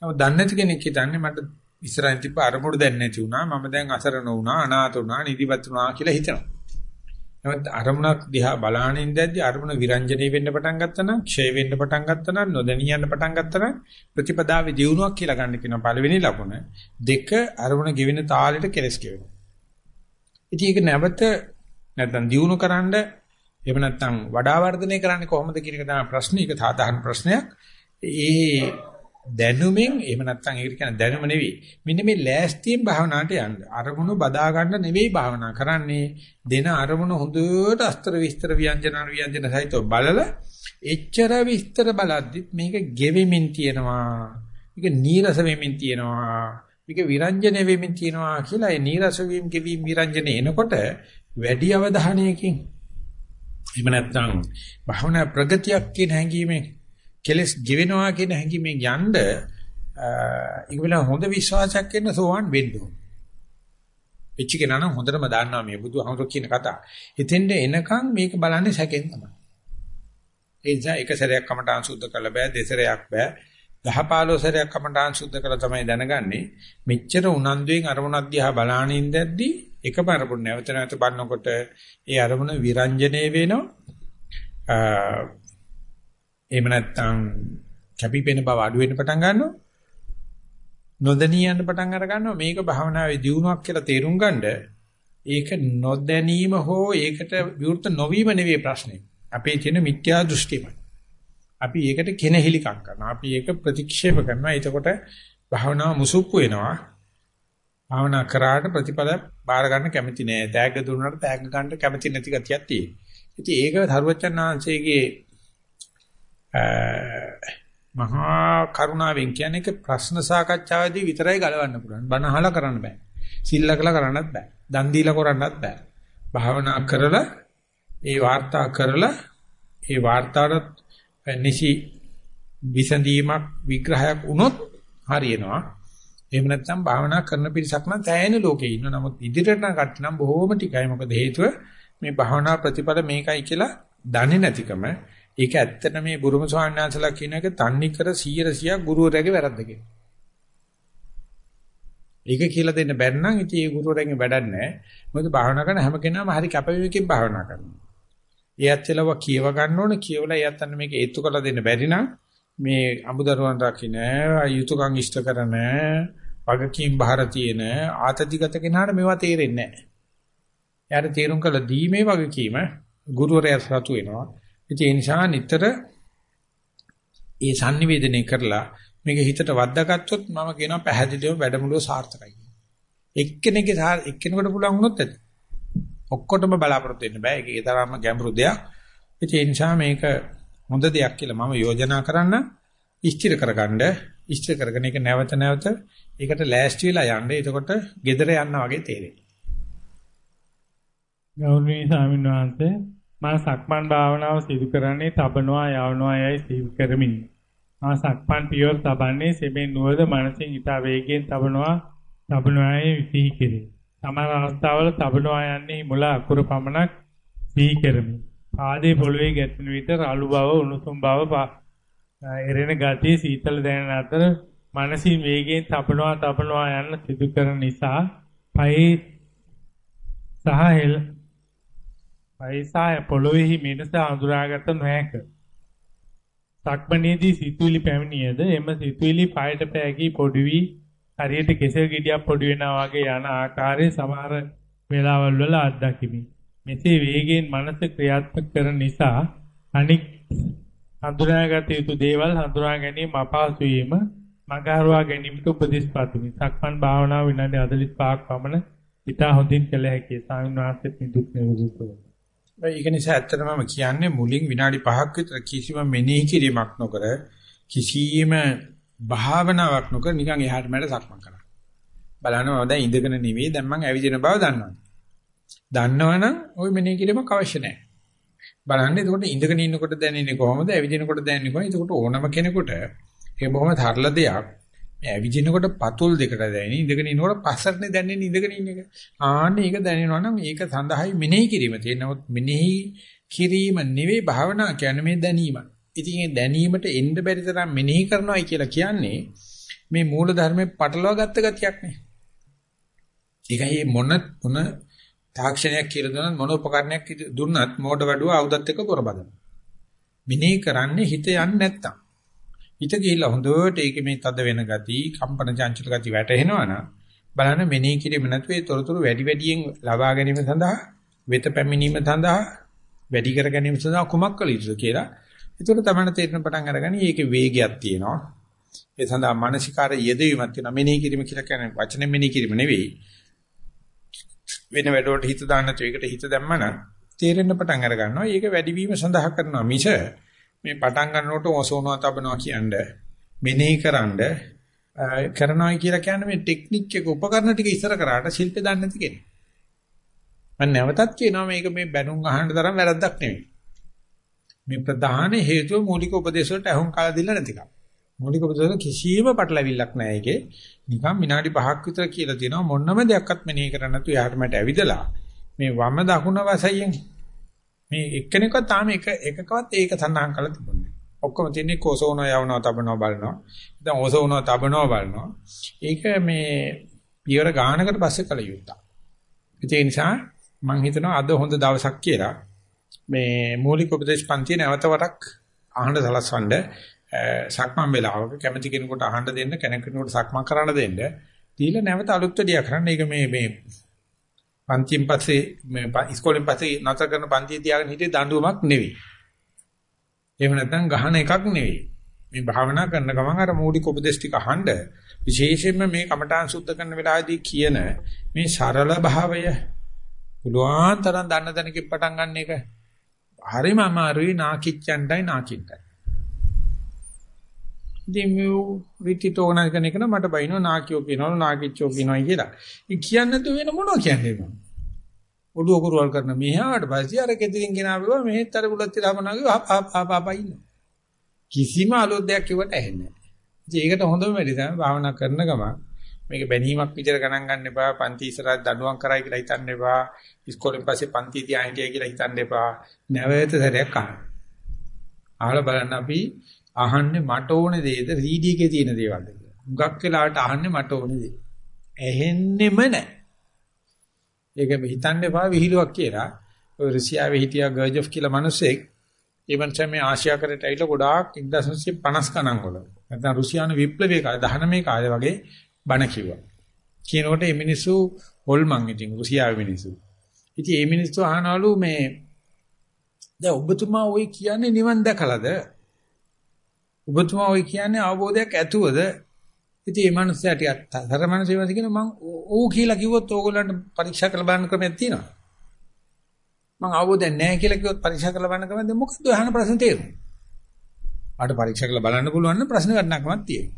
නමුත් දන්නේ නැති කෙනෙක් හිතන්නේ මට ඉස්සරහින් තිබ්බ අරමුණු දැන් නැති වුණා. මම දැන් අසරණ වුණා, අනාථ වුණා, නිදිවත් වුණා කියලා හිතනවා. නමුත් අරමුණක් දිහා බලාගෙන ඉඳද්දී අරමුණ විරංජනේ වෙන්න පටන් ගත්තා නම්, ක්ෂය වෙන්න පටන් ගත්තා නම්, නොදැනී යන්න පටන් ගත්තා නම් ප්‍රතිපදාවේ දියුණුවක් කියලා ගන්න කියන පළවෙනි ලකුණ. දෙක අරමුණ ගෙවෙන තාලෙට කෙලස් කෙවෙනවා. ඉතින් ඒක නැවත නැත්නම් දියුණු කරන්න එහෙම නැත්නම් වඩා වර්ධනය කරන්නේ කොහොමද කියන එක තමයි ප්‍රශ්නේ. ඒක සාධාරණ ප්‍රශ්නයක්. ඒ දැනුමින් එහෙම නැත්නම් ඒකට කියන දැනුම නෙවෙයි. මෙන්න මේ ලෑස්තියෙන් භාවනාවට යන්න. අරමුණු බදා ගන්න නෙවෙයි භාවනා කරන්නේ. දෙන අරමුණු හොඳට අස්තර විස්තර ව්‍යංජන ව්‍යංජන සහිතව බලලා එච්චර විස්තර බලද්දිත් මේක ගෙවෙමින් තියෙනවා. මේක නීරස වෙමින් තියෙනවා. මේක විරංජන වෙමින් තියෙනවා කියලා ඒ නීරස වීම ගෙවීම විරංජන එනකොට වැඩි අවධානයකින් එහෙම නැත්නම් භාවනා ප්‍රගතියක් කියන හැඟීමෙන් කෙලස් ජීවෙනවා කියන හැඟීමෙන් යන්න ඒක වෙන හොඳ විශ්වාසයක් එන්න සෝවන් වෙන්න ඕන. එච්ච කෙනා නම් හොඳටම දන්නවා මේ බුදුහමර කියන කතාව. එතෙන්ද එනකන් මේක බලන්නේ සැකෙන් තමයි. ඒ නිසා එක සැරයක් කමටහන් සුද්ධ කරලා බෑ දෙසරයක් බෑ 10 15 සැරයක් කමටහන් සුද්ධ කරලා තමයි දැනගන්නේ මෙච්චර උනන්දුවෙන් අරමුණක් දිහා බලාගෙන ඉඳද්දී එකම අරමුණ නැවත නැවත බලනකොට ඒ අරමුණ විරංජනේ වෙනවා එහෙම නැත්නම් කැපිපෙන බව අඩු වෙන්න පටන් ගන්නවා. නොදණී යන පටන් අර ගන්නවා. මේක භාවනාවේ දියුණුවක් කියලා තේරුම් ගන්න ඒක නොදැනීම හෝ ඒකට විවෘත නොවීම නෙවෙයි ප්‍රශ්නේ. අපේ තියෙන මිත්‍යා දෘෂ්ටිමයි. අපි ඒකට කෙනෙහිලිකම් කරනවා. අපි ඒක ප්‍රතික්ෂේප කරනවා. එතකොට භාවනාව මුසුප්පු වෙනවා. භාවනා කරාට ප්‍රතිඵල බාර ගන්න කැමති නෑ. තෑග්ග දුන්නාට තෑග්ග ගන්න කැමති නැති ගතියක් තියෙනවා. ඉතින් ඒක ධර්මචන්නාංශයේ මහා කරුණාවෙන් කියන්නේ ඒක ප්‍රශ්න සාකච්ඡාවේදී විතරයි ගලවන්න පුළුවන්. බණ අහලා කරන්න බෑ. සිල්ලකලා කරන්නත් බෑ. දන් දීලා කරන්නත් බෑ. භාවනා කරලා ඒ වාර්තා කරලා ඒ වාර්තාවට නිසි විසඳීමක් විග්‍රහයක් වුණොත් හරියනවා. එහෙම නැත්නම් භාවනා කරන පිරිසක් නම් තැයෙන ලෝකේ ඉන්න. නමුත් ඉදිරියට යන කට්ටිය නම් බොහෝම ටිකයි. මොකද හේතුව මේ භාවනා ප්‍රතිපල මේකයි කියලා දන්නේ නැතිකම. ඒක ඇත්තට මේ බුරුම ස්වාමීන් වහන්සේලා කියන එක තන්නේ කර 100 100ක් ගුරුවරයාගේ වැරද්ද කියලා. ඒක කියලා දෙන්න බැරි නම් ඉතින් ඒ ගුරුවරයාගෙන් වැඩක් නැහැ. මොකද භාවනා කරන හැම කෙනාම හරි කැපවීමකින් භාවනා කරනවා. ඒ ඇත්තලව කියව ගන්න ඕන කියවලා ඒ ඇත්තන්න මේක ඒත්තු කරලා දෙන්න බැරි නම් මේ අමුදරුවන් රකින්න යුතුයකම් ඉෂ්ට කරන වගකීම් බහර තියෙන ආතතිගත කෙනාට මේවා තේරෙන්නේ නැහැ. එයාට තේරුම් කළ දීමේ වගකීම ගුරුවරයා සතු වෙනවා. ඉතින් ඒ නිසා නිතර ඒ sannivedanaya කරලා මේක හිතට වද්දාගත්තොත් මම කියනවා පැහැදිලිව වැඩමුළුව සාර්ථකයි. එක්කෙනෙක්ගේ එක්කෙනෙකුට පුළුවන් වුණොත් ඇති. ඔක්කොටම බලාපොරොත්තු වෙන්න බෑ. ඒකේ තරම්ම ගැඹුරු දෙයක්. ඒ නිසා මේක හොඳ දෙයක් කියලා මම යෝජනා කරන්න ඉස්තිර කරගන්න ඉස්තිර කරගෙන ඒක නැවත නැවත ඒකට ලෑස්ති වෙලා යන්න. එතකොට gedara යන්න වගේ තේරෙයි. ගෞරවනීය ස්වාමීන් වහන්සේ මම සක්මන් භාවනාව සිදු කරන්නේ තබනවා යවනවා යයි සිහි කරමින්. මම සක්මන් පියවර තබන්නේ සෙමෙන් නුවද මනසින් ඊට වේගයෙන් තබනවා තබනවා යයි සිහි කෙරේ. සමහර අවස්ථාවල තබනවා යන්නේ මුල අකුර පමණක් සිහි කරමි. පාදයේ පොළවේ ගැටෙන විට රළු බව උණුසුම් බව එරෙන ගතිය සීතල දැනෙන අතර මනසින් වේගයෙන් තබනවා තබනවා යන සිදු කරන නිසා පයි සහ හෙල පයිසාය පොළොවේහි මෙනස අඳුරාගත නොහැක. සක්මණේදී සිතුවිලි පැමිණියද එම සිතුවිලි පායට පෑගී පොඩි වී හරියට කෙසෙල් ගෙඩියක් පොඩි වෙනවා වගේ යන ආකාරයේ සමහර වේලාවල් වල අත්දැකීමි. මෙසේ වේගයෙන් මනස ක්‍රියාත්මක කරන නිසා අනික් හඳුනාගත යුතු දේවල් හඳුනා ගැනීම අපහසු වීම මගහරවා ගැනීමට උපදෙස් පතුමි. සක්මන් භාවනාව විනාඩි 45ක් පමණ ඉතා හොඳින් කළ හැකියි. ස්වාමීන් වහන්සේත් නිදුක් නිරෝගී ඒක නිසා ඇත්තටම මම කියන්නේ මුලින් විනාඩි 5ක් විතර කිසිම මෙනෙහි කිරීමක් නොකර කිසියම් භාවනාවක් නොකර නිකන් එහාට මෙහාට සක්මන් කරා. බලනවා දැන් ඉඳගෙන නෙවෙයි දැන් මම ඇවිදින බව දන්නවා. දන්නවනම් ওই මෙනෙහි කිරීමක් අවශ්‍ය නැහැ. බලන්න එතකොට ඉඳගෙන ඉන්නකොට දැනෙන්නේ කොහොමද ඇවිදිනකොට දැනෙන්නේ කොහොමද? එතකොට ඕනම කෙනෙකුට ඒ බොහොම තරල දෙයක් මේ ඇවිදිනකොට පතුල් දෙකට දැනෙන ඉඳගෙන ඉන්නකොට පස්සටනේ දැනෙන්නේ ඉඳගෙන ඉන්න එක. ආන්නේ ඒක දැනෙනවා නම් ඒක සඳහායි මෙනෙහි කිරීම තියෙන. නමුත් මෙනෙහි කිරීම නෙවෙයි භාවනා කියන්නේ මේ දැනීම. ඉතින් මේ දැනීමට එන්න බැරි තරම් මෙනෙහි කරනවායි කියලා කියන්නේ මේ මූල ධර්මේ පටලවා ගත්ත ගතියක් නේ. ඒකයි මොන මොන තාක්ෂණයක් කියලා දුන්නත් මොන උපකරණයක් දුන්නත් මෝඩ වැඩුව ආයුධත් එක්ක කරබදන. මෙනෙහි කරන්නේ හිත යන්නේ නැත්තම්. හිත ගිහිල්ලා හොඳට ඒකේ මේ තද වෙන ගති, කම්පන චංචල ගති වැටෙනවනම් බලන්න මෙනෙහි කිරීම නැතුව ඒ තොරතුරු වැඩි වැඩියෙන් ලබා ගැනීම සඳහා වෙත පැමිණීම සඳහා වැඩි කර ගැනීම සඳහා කුමක් කළ යුතුද කියලා. ඒතකොට තමයි තේරෙන පටන් අරගනි ඒකේ වේගයක් තියෙනවා. ඒ සඳහා මානසිකාර යෙදවීමක් තියෙනවා. මෙනෙහි කිරීම කියලා කියන්නේ වචන මෙනෙහි කිරීම නෙවෙයි. වෙන වැඩවලට හිත දාන්න නැතුව ඒකට හිත දැම්මම තේරෙන්න පටන් අර ගන්නවා. ඒක වැඩිවීම සඳහා කරනවා මිස මේ පටන් ගන්නකොට ඔසෝනවා තබනවා කියන්නේ මෙනෙහි කරන්ඩ කරනවා කියලා කියන්නේ මේ ටෙක්නික් එක උපකරණ ටික ඉස්සර කරාට ශිල්පේ දන්නේ නැති කෙනෙක්. මම නැවතත් කියනවා මේක මේ බැනුම් අහන්න තරම් වැරද්දක් නෙවෙයි. මේ ප්‍රධාන හේතුව මූලික උපදේශ වලට අහුන් කාලා දෙන්න නැතිකම. මූලික උපදේශ කිසිම පටලැවිල්ලක් නැහැ ඒකේ. නිකන් විනාඩි 5ක් විතර කියලා තියෙනවා මොනම දෙයක්වත් මෙනෙහි කරන්න නැතුව එහාට මට ඇවිදලා මේ වම දකුණ වශයෙන් මේ එක්කෙනෙක්වත් තාම එක එකකවත් ඒක සඳහන් කරලා තිබුණේ ඔක්කොම තියන්නේ කොසෝනෝ යවනවා තබනවා බලනවා. දැන් ඔසෝනෝ තබනවා බලනවා. ඒක මේ පියවර ගානකට පස්සේ කළ යුත්තක්. ඒ නිසා මම හිතනවා අද හොඳ දවසක් කියලා මේ මූලික උපදේශ පන්ති නැවත වරක් අහන්න සලස්වන්න සක්මන් වෙලාවක කැමති කෙනෙකුට අහන්න දෙන්න කෙනෙකුට සක්මන් කරන්න දෙන්න දීලා නැවත අලුත් දෙයක් කරන්න. ඒක මේ මේ පන්තියෙන් පස්සේ මේ ඉස්කෝලෙන් පස්සේ නැතර කරන පන්තිය තියාගෙන හිටියේ දඬුවමක් නෙවෙයි. එහෙම නැත්නම් ගහන එකක් නෙවෙයි. මේ භාවනා කරන ගමන් අර මූලික උපදේශ ටික අහන්න විශේෂයෙන්ම මේ කමඨාන් සුද්ධ කරන වෙලාවේදී කියන මේ සරල භාවය පුළුවන් තරම් දන්න දැනකින් පටන් ගන්න එක හරිම අමාරුයි නාකිච්චන්ටයි නාකින්ටයි. ඉතින් මේ විත්තිතෝගණ කරන එක මට බයිනෝ නාකියෝ කියනවලු නාකිච්චෝ කියනවයි කියලා. ඒ කියන්නේ නැතුව වෙන මොනවද කියන්නේ මම. ඔඩුව කුරුවල් කරන මෙහාට පස්සේ අර කෙදිරින් ගෙනාවා මෙහෙත් අර බුලත් තියලා අපනගේ ආපා ඉන්න. කිසිම අලුත් දෙයක් කිව්වට ඇහෙන්නේ නැහැ. ඉතින් ඒකට හොඳම වැඩි තමයි භාවනා කරන ගමන් මේක බැනීමක් විතර ගණන් ගන්න එපා. පන්ති ඉස්සරහ දඬුවම් කරයි කියලා හිතන්න එපා. ඉස්කෝලෙන් පස්සේ පන්ති තියා හිටියයි කියලා හිතන්න එපා. නැවත සැරයක් අහන්න. අහලා බලන්න අපි අහන්නේ මට ඕනේ දේද CD එකේ තියෙන දේවල්ද කියලා. හුඟක් වෙලාවට අහන්නේ මට ඕනේ දේ. ඇහෙන්නෙම නැහැ. ඒක හිතන්න එපා විහිළුවක් කියලා. ඔය රුසියාවේ හිටියා ගර්ජොෆ් කියලා මිනිස්සෙක් ඊමණ්ච මේ ආසියාකරට ඇවිල්ලා ගොඩාක් 1950 ගණන් වල. නැත්නම් රුසියානු විප්ලවයේ කාලේ 19 කාලේ වගේ බණ කිව්වා. කියනකොට මේ මිනිස්සු හොල්මන් ඉතින් රුසියාවේ මිනිස්සු. ඉතින් මේ මිනිස්සු අහනවලු මේ දැන් ඔබතුමා ওই කියන්නේ නිවන් දැකලාද? ඔබතුමා ওই කියන්නේ අවබෝධයක් ඇතුවද? ඉතින් මේ මනුස්සයා ටිකක් තර මනුස්සයෙක් කියන මම ඕ කියලා කිව්වොත් ඕගොල්ලන්ට පරීක්ෂා කරලා බලන්න ක්‍රමයක් තියෙනවා. මම අවබෝධයක් නැහැ කියලා කිව්වොත් පරීක්ෂා කරලා බලන්න ක්‍රමයක් මොකද්ද අහන ප්‍රශ්න තේරුනේ? ආට පරීක්ෂා කරලා බලන්න පුළුවන් නම් ප්‍රශ්න ගන්නකමක් තියෙනවා.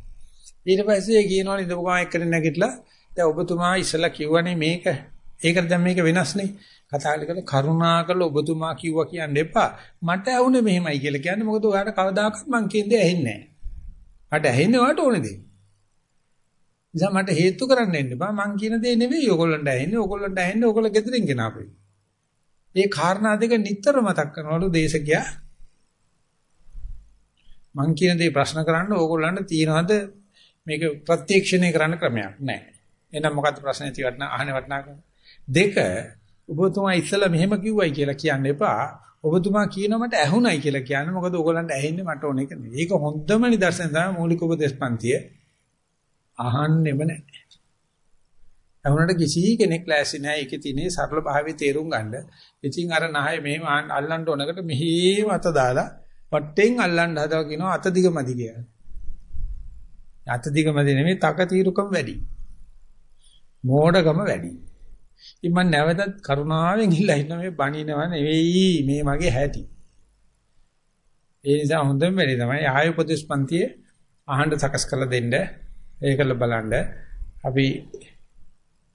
ඊට පස්සේ කියනවා ඉදපු ගමන් එක්කෙනෙක් නැගිටලා දැන් ඔබතුමා ඉස්සලා කිව්වනේ මේක ඒකට දැන් මේක වෙනස්නේ කතා කරලා කරුණාකරලා ඔබතුමා කිව්වා කියන්න එපා. මට ඇහුනේ මෙහෙමයි කියලා කියන්නේ. මොකද ඔයාලට කවදාකවත් මං කියන්නේ ඇහෙන්නේ නැහැ. මට ඇහෙන්නේ ඔයාලට ඕනේ දේ. නිසා මට හේතු කරන්න එන්න එපා. මං කියන දේ නෙවෙයි. ඔයගොල්ලන්ට ඇහෙන්නේ ඔයගොල්ලන්ට ඇහෙන්නේ ඔයගොල්ලෝ ගෙදරින් ගෙනාපේ ඒ කාරණා දෙක නිතර මතක් කරනවලු දේශකයා. මං කියන දේ ප්‍රශ්න කරන්න ඕගොල්ලන්ට තියනවාද? මේක ප්‍රත්‍යක්ෂණය කරන්න ක්‍රමයක් නැහැ. එහෙනම් මොකද්ද ප්‍රශ්නේ? තියවන්න අහන්නේ වටනාකම? දෙක ඔබතුමා ඉස්සලා මෙහෙම කිව්වයි කියලා කියන්න එපා. ඔබතුමා කියනවා මට ඇහුණයි කියලා කියන්න. මොකද ඕගොල්ලන්ට ඇහෙන්නේ මට ඕන එක නෙවෙයි. ඒක හොඳම නිදර්ශනය තමයි මූලික උපදේශපන්තිය. අහන්නෙම නැහැ. ඇහුණට කිසි කෙනෙක් ලෑසි නැහැ. ඒකේ තියෙන සරල භාවයේ තේරුම් ගන්න. ඉතින් අර නහය මෙහෙම අල්ලන්න ඕනකට මෙහෙම අත දාලා වටෙන් අල්ලන්න හදව කියනවා අත දිගමදි කියලා. අත දිගමදි නෙමෙයි තක తీරුකම වැඩි. මෝඩකම වැඩි. ඉතින් මම නැවතත් කරුණාවෙන් ඉල්ලා ඉන්න මේ බණිනව නෙවෙයි මේ මගේ හැටි. ඒ නිසා හොඳම වෙලේ තමයි ආය උපදේශපන්තියේ අහන්න සකස් කරලා දෙන්න ඒකල බලන්න අපි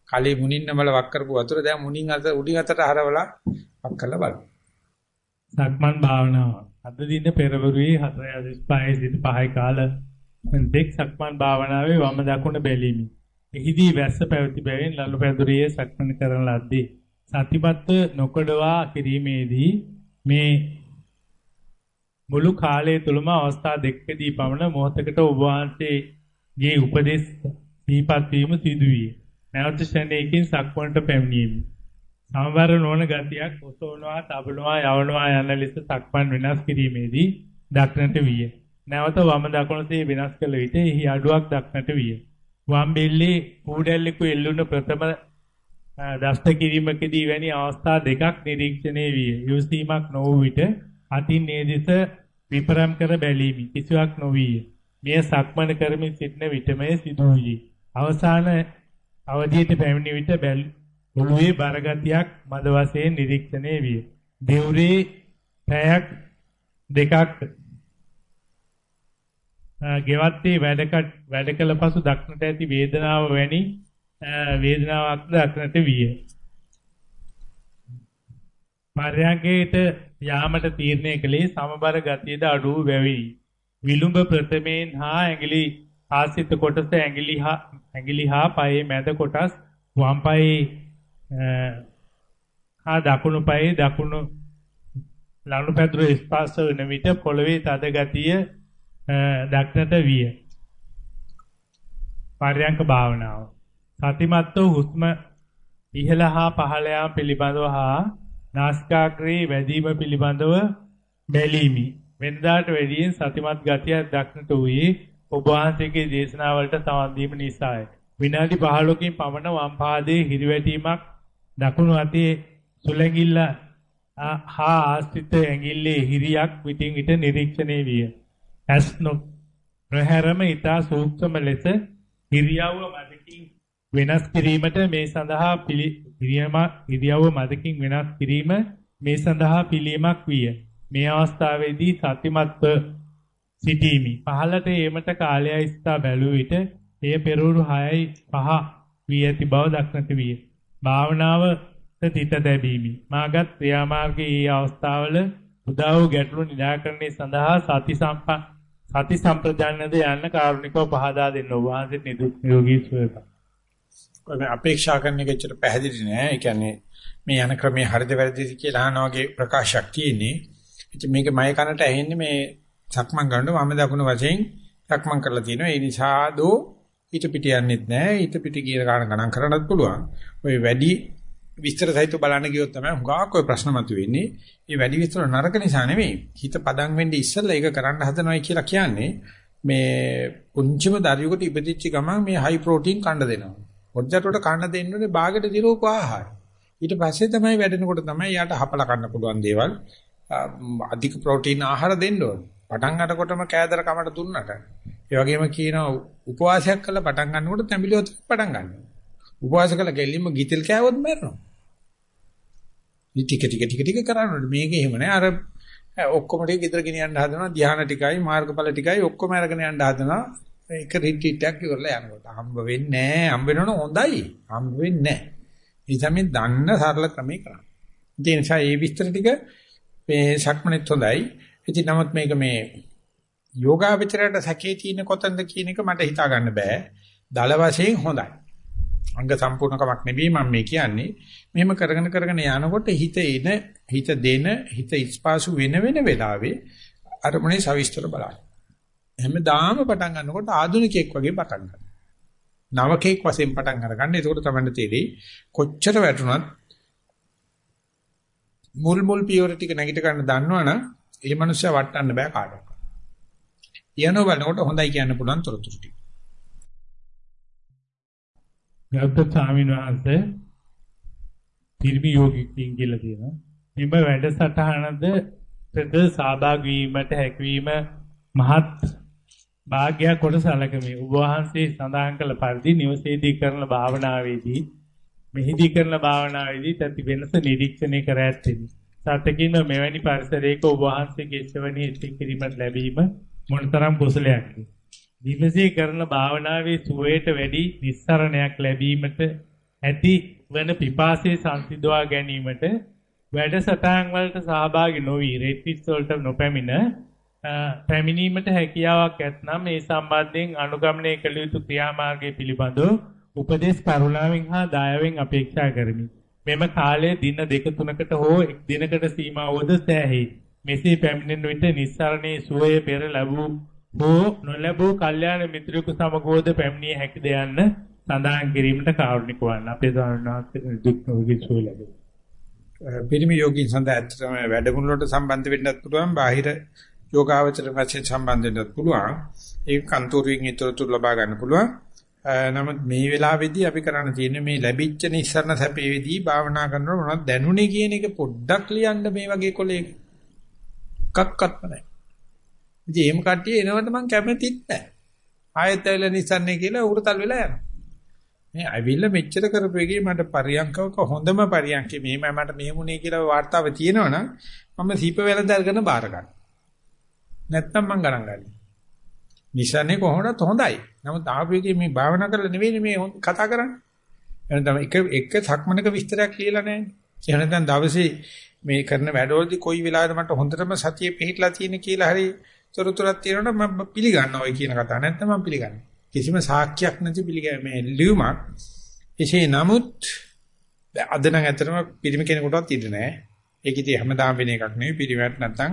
කලී මුනින්නමල වක් කරපු වතුර දැන් මුනින් අත උඩින් අතට හරවලා වක් කරලා බලමු. සක්මන් භාවනාව. අද දින පෙරවරුවේ 4:35 සිට 5 කාල දෙක් සක්මන් භාවනාවේ වම දකුණ බැලීමි. එහිදී වැස්ස පැවති බැවින් ලලු පැදුරියේ සක්මන් කරන ලද්දේ සතිපත්ව නොකඩවා කිරීමේදී මේ මුළු කාලය තුලම අවස්ථා දෙකකදී පමණ මොහතකට ඔබ වහන්සේගේ උපදෙස් දීපත් වීම සිදුවිය. නැවත ශරණයකින් සක්මන්ට පැමිණීම. සමබර නොවන ගතියක් ඔසවනවා, තබනවා, යවනවා යන ලෙස සක්මන් වෙනස් කිරීමේදී දක්නට විය. නැවත වම දකුණසේ වෙනස් කළ විට එහි අඩුවක් දක්නට විය. වම් බෙල්ලේ කූඩැල්ලෙකු එල්ලුණ ප්‍රථම දෂ්ට කිරීමකදී වැනි අවස්ථා දෙකක් නිරීක්ෂණය විය. යොසීමක් නොවූ විට අතින් ඒ දෙස විපරම් කර බැලීමි. කිසිවක් නොවිය. මෙය සක්මන කරමින් සිටන විටමය සිදු වූයේ. අවසාන අවධියට පැමිණි විට ඔළුවේ බරගතියක් මද වශයෙන් නිරීක්ෂණය විය. දෙවුරේ පැයක් දෙකක් ගෙවත්තේ වැඩකට වැඩ කළ පසු දක්නට ඇති වේදනාව වැනි වේදනාවක් දක්නට විය. පර්යංකේට යාමට තීරණය කළේ සමබර ගතියද අඩු බැවිනි. විලුඹ ප්‍රථමයෙන් හා ඇඟිලි ආසිත කොටස ඇඟිලි හා ඇඟිලි හා පයේ මැද කොටස් වම් පයේ හා දකුණු පයේ දකුණු ලනු පැදුර ස්පර්ශ වන විට පොළවේ තද ගතිය දක්නට විය. පර්යංක භාවනාව. සතිමත්ව හුස්ම ඉහළ හා පහළ යාම පිළිබඳව හා නාසිකාග්‍රේ වැඩිම පිළිබඳව බැලීමි. වෙනදාට වැඩියෙන් සතිමත් ගතියක් දක්නට වූයේ ඔබ වහන්සේගේ දේශනාවලට සමන් දීම නිසාය. විනාඩි 15කින් පමණ වම් පාදයේ හිරිවැටීමක් දකුණු අතේ සුලැඟිල්ල හා ආශ්‍රිත ඇඟිල්ලේ හිරියක් විටින් විට නිරීක්ෂණය විය. ඇස් නො ප්‍රහැරම ඊතා සූක්ෂම ලෙස හිරියව්ව මදකින් වෙනස් කිරීමට මේ සඳහා පිළියම ඉරියව්ව මදකින් වෙනස් කිරීම මේ සඳහා පිළියමක් විය. මේ අවස්ථාවේදී සතිමත්ව සිටීමි. පහළට ඒමට කාලයයි ස්ථා බැලුව විට එය පෙරවරු 6යි 5 වී ඇති බව දක්නට විය. භාවනාව තිත දැබීමි. මාගත් ක්‍රියාමාර්ගයේ මේ අවස්ථාවල උදා වූ ගැටලු නිරාකරණය සඳහා සති සම්පා සති සම්ප්‍රදානද යන්න කාරුණිකව පහදා දෙන්න ඔබ වහන්සේ නිදුක් නිරෝගී සුවය. ඔබ අපේක්ෂා කරන එක ඇත්තට පැහැදිලි නෑ. ඒ කියන්නේ මේ යන ක්‍රමයේ හරිද වැරදිද කියලා අහන වගේ ප්‍රකාශයක් තියෙන්නේ. ඉතින් මේක මය කනට ඇහෙන්නේ මේ සක්මන් කරනකොට වම දකුණු වශයෙන් සක්මන් කරලා තියෙනවා. ඒ නිසා දෝ ඊට පිට යන්නෙත් නෑ. ඊට පිට ගිය ගාන ගණන් කරන්නත් පුළුවන්. ඔය වැඩි විස්තර සහිතව බලන්න ගියොත් තමයි හුඟක් ඔය ප්‍රශ්න මතුවෙන්නේ. මේ වැඩි විස්තර නරක නිසා නෙවෙයි. හිත පදම් වෙන්නේ ඉස්සෙල්ලා ඒක කරන්න හදනවයි කියලා කියන්නේ මේ පුංචිම දරියකට ඉපදිච්ච ගමන් මේ හයි ප්‍රෝටීන් කන්න දෙනවා. පොඩ්ඩට කන්න දෙන්නේ බාගෙට දිරෝප ආහාර. ඊට පස්සේ තමයි වැඩෙනකොට තමයි යාට හපලා කන්න පුළුවන් දේවල් අධික ප්‍රෝටීන් ආහාර දෙන්න ඕනේ. පටන් ගන්නකොටම කෑදර කමට දුන්නට. ඒ වගේම කියනවා උපවාසයක් කළා පටන් ගන්නකොට තැඹිලියොත් පටන් ගන්නවා. උපවාස කළා ගෙල්ලින්ම ගිතෙල් කෑවොත් මැරෙනවා. මේ ටික ටික ටික ටික කරන්නේ මේක එහෙම නෑ. අර ඔක්කොම ටික ගෙදර ගෙනියන්න හදනවා. ධානා ටිකයි මාර්ගඵල ටිකයි ඔක්කොම අරගෙන යන්න හදනවා. ඒක රිට්‍රීට් එකක් ඉවරලා යනකොට. හම්බ වෙන්නේ නෑ. හම්බ වෙනවනේ හොඳයි. හම්බ වෙන්නේ නෑ. ඒ තමයි දන්න සරල ක්‍රමේ කරන්නේ. ඒ නිසා මේ විස්තර ටික මේ සක්මනෙත් හොඳයි. ඉතින් නමුත් මේක මේ යෝගාවචරයට සැකේ තියෙන කොතනද කියන එක මට හිතා ගන්න බෑ. දල වශයෙන් හොඳයි. අංග සම්පූර්ණකමක් නෙවෙයි මම මේ කියන්නේ. මෙහෙම කරගෙන කරගෙන යනකොට හිත එන, හිත දෙන, හිත ඉස්පාසු වෙන වෙන වෙලාවේ අරමුණේ සවිස්තර බලන්න. හැමදාම පටන් ගන්නකොට ආධුනිකයෙක් වගේ පටන් ගන්න. නවකෙක් වශයෙන් පටන් අරගන්න. එතකොට තමයි තේරෙයි කොච්චර වැටුණත් මුල් මුල් පියවර ටික නැගිට ගන්න දන්නවනම් ඒ මනුස්සයා වටන්න බෑ කාටවත්. යනෝ බලනකොට හොඳයි කියන්න පුළුවන් තොරතුරු ටික. ගෞතම ස්වාමීන් වහන්සේ පිරිමි යෝගිකින් කියලා තියෙනවා. මෙඹ වැඩසටහනද ප්‍රද සහභාගී වීමට හැකියවීම මහත් භාග්‍යයක් කොට සැලකමි. ඔබ වහන්සේ සඳහන් කළ පරිදි නිවසේදී කරන භාවනාවේදී මෙහිදී කරන භාවනාවේදී තති වෙනස නිරීක්ෂණය කර ඇත්තෙමි. සත්‍යකින් මෙවැනි පරිසරයක ඔබ වහන්සේගේ ශ්‍රවණී ඉතිරි කිරීමට ලැබීම මොනතරම් කුසලයක්ද? විමසී කරන භාවනාවේ සුවයට වැඩි නිස්සරණයක් ලැබීමට ඇති වන පිපාසයේ සංසිඳවා ගැනීමට වැඩසටහන් වලට සහභාගී නොවි රෙට්‍රීට්ස් වලට නොපැමිණ පැමිණීමට හැකියාවක් ඇතනම් මේ සම්බන්ධයෙන් අනුගමනය කළ යුතු ක්‍රියාමාර්ගය පිළිබඳව උපදේශ කරුණාවෙන් හා දයාවෙන් අපේක්ෂා කරමි. මෙම කාලය දින දෙක තුනකට හෝ එක් දිනකට සීමා වූද සෑහේ. මෙසේ පැමිණෙන විට නිස්සරණේ සුවය පෙර ලැබූ හෝ නොලැබූ කල්යාණ මිත්‍රයෙකු සමගෝද පැමිණිය හැකිද යන්න සඳහන් කිරීමට කාරුණික වන්න. අපේ සාරණාත් දුක් නොවි සුව ලැබේ. පිරිමි යෝගීන් සඳහා ඇත්තටම වැඩමුළුවට සම්බන්ධ වෙන්නත් පුළුවන්. බාහිර යෝගාවචර වශයෙන් සම්බන්ධ වෙන්නත් පුළුවන්. ඒක කන්තෝරුවෙන් ඊතරතුරු ලබා ගන්න පුළුවන්. නමුත් මේ වෙලාවේදී අපි කරන්න තියෙන්නේ මේ ලැබිච්ච නිස්සරණ සැපේදී භාවනා කරනකොට මොනවද දැනුනේ කියන එක පොඩ්ඩක් ලියන්න මේ වගේ කොලේක. කක්කත් නැහැ. ඉතින් එහෙම කට්ටිය එනවට මම කැමතිත් නැහැ. ආයෙත් ඇවිල්ලා නිසන්නේ කියලා උරතල් වෙලා යනවා. මේ ඇවිල්ලා මෙච්චර කරපු එකේ මට පරියන්කවක හොඳම පරියන්කේ මෙහෙම මට මෙහෙමුනේ කියලා වාර්තාව තියෙනවනම් මම සීප වෙලඳ අරගෙන බාර ගන්න. නැත්තම් මම ගණන් ගන්නවා. නිසන්නේ කොහොමදත් හොඳයි. නමුත් ආපු එකේ මේ භාවනා කරලා නෙවෙයි මේ කතා කරන්නේ. එහෙනම් එක එක සක්මනක විස්තරයක් කියලා නැහැ. එහෙනම් දැන් දවසේ මේ කරන වැඩවලදී කොයි වෙලාවෙද මට හොඳටම සතිය පිහිටලා තියෙන කියලා හරි තොරතුරක් තියෙනකොට මම පිළිගන්නවා ඔය කියන කතාව. නැත්නම් මම පිළිගන්නේ. කිසිම සාක්ෂියක් නැති පිළිගැමේ ලියුමක්. එසේ නමුත් අද නම් ඇත්තටම පිරිමි කෙනෙකුටවත් ඉඳ නැහැ. ඒක ඉතින් හැමදාම වෙන එකක් නෙවෙයි පිරිමැට නැත්නම්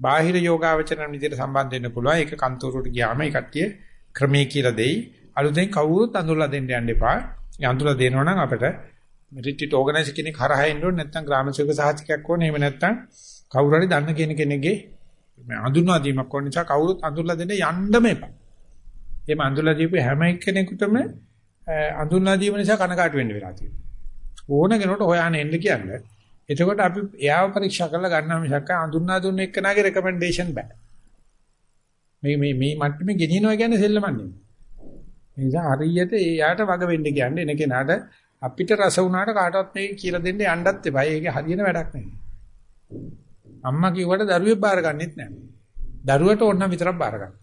බාහිර යෝගාවචරණ විදිහට සම්බන්ධ වෙන්න පුළුවන්. ඒක කන්තෝරුවට ගියාම ඒ කට්ටිය ක්‍රමයේ කියලා දෙයි. අලුතෙන් කවුරුත් අඳුරලා දෙන්න යන්න එපා. ඒ අඳුරලා දෙනවා නම් අපිට රිට්‍රීට් ඕගනයිසර් කෙනෙක් හරහා එන්න ඕනේ නැත්නම් ග්‍රාම සේවක සහතිකයක් ඕනේ. එහෙම නැත්නම් කවුරු හරි දන්න කෙනෙක්ගේ මේ අඳුන්වා දීමක් ඕන නිසා කවුරුත් අඳුරලා දෙන්න යන්නම එපා. එහෙම අඳුරලා දීපු හැම එක්කෙනෙකුටම අඳුන්වා දීම නිසා කනකාට වෙන්න වෙලා තියෙනවා. ඕන කෙනෙකුට හොයාගෙන එන්න කියන්නේ. එතකොට අපි එයාව පරීක්ෂා කරලා ගන්නවා මිසක් අඳුන්නා දුන්න එක්කනාගේ රෙකමෙන්ඩේෂන් බෑ. මේ මේ මේ මට්ටමේ ගෙනියනවා කියන්නේ සෙල්ලමන්නේ. ඒ නිසා හරියට ඒ යාට වග වෙන්න කියන්නේ එන කෙනාට අපිට රස වුණාට කාටවත් මේක කියලා දෙන්න යන්නත් එපා. ඒක හරියන වැඩක් නෙවෙයි. අම්මා කිව්වට දරුවෙක් බාර ගන්නෙත් නැහැ. දරුවට ඕන නම් විතරක් බාර ගන්න.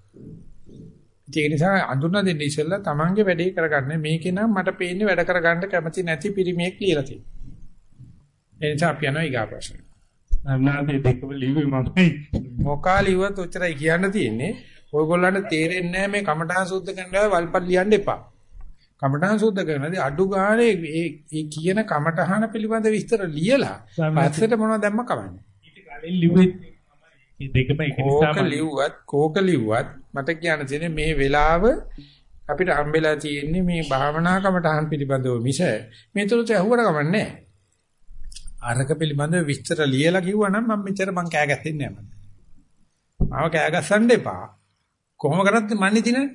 ඒ නිසා අඳුරන දෙන්න ඉස්සෙල්ලා තමන්ගේ වැඩේ කරගන්න මේකේ නම් මට පේන්නේ වැඩ කරගන්න කැමති නැති පිරිමියෙක් කියලා තියෙනවා. ඒ නිසා අපි යනවා ඊගා ප්‍රශ්න. අනාදී දෙකම ලිව්වේ මමයි. මොකාලිවත් උච්චරයි කියන්න තියෙන්නේ. ඔයගොල්ලන්ට තේරෙන්නේ නැහැ මේ කමඨාන් සුද්ධ කරනවා වල්පත් ලියන්න එපා. කමඨාන් සුද්ධ කරනදී අඩු ගානේ ඒ කියන කමඨහන පිළිබඳ විස්තර ලියලා පස්සට මොනවද දැම්ම කවන්නේ. ඊට කලින් ලිව්වේ මේ දෙකම එක නිසා ලිව්වත් කෝක ලිව්වත් මට කියන්න තියෙන්නේ මේ වෙලාව අපිට හම්බෙලා තියෙන්නේ මේ භාවනා කමඨහන් පිළිබඳව මිස මේ තුලට ඇහුවට කමන්නේ අරක පිළිබඳව විස්තර ලියලා කිව්වනම් මම මෙච්චර මං කෑ ගැස්සෙන්නේ නැහැ මම. මාව කෑ ගස්සන්න එපා. කොහොම කරත් මන්නේ දිනන්නේ.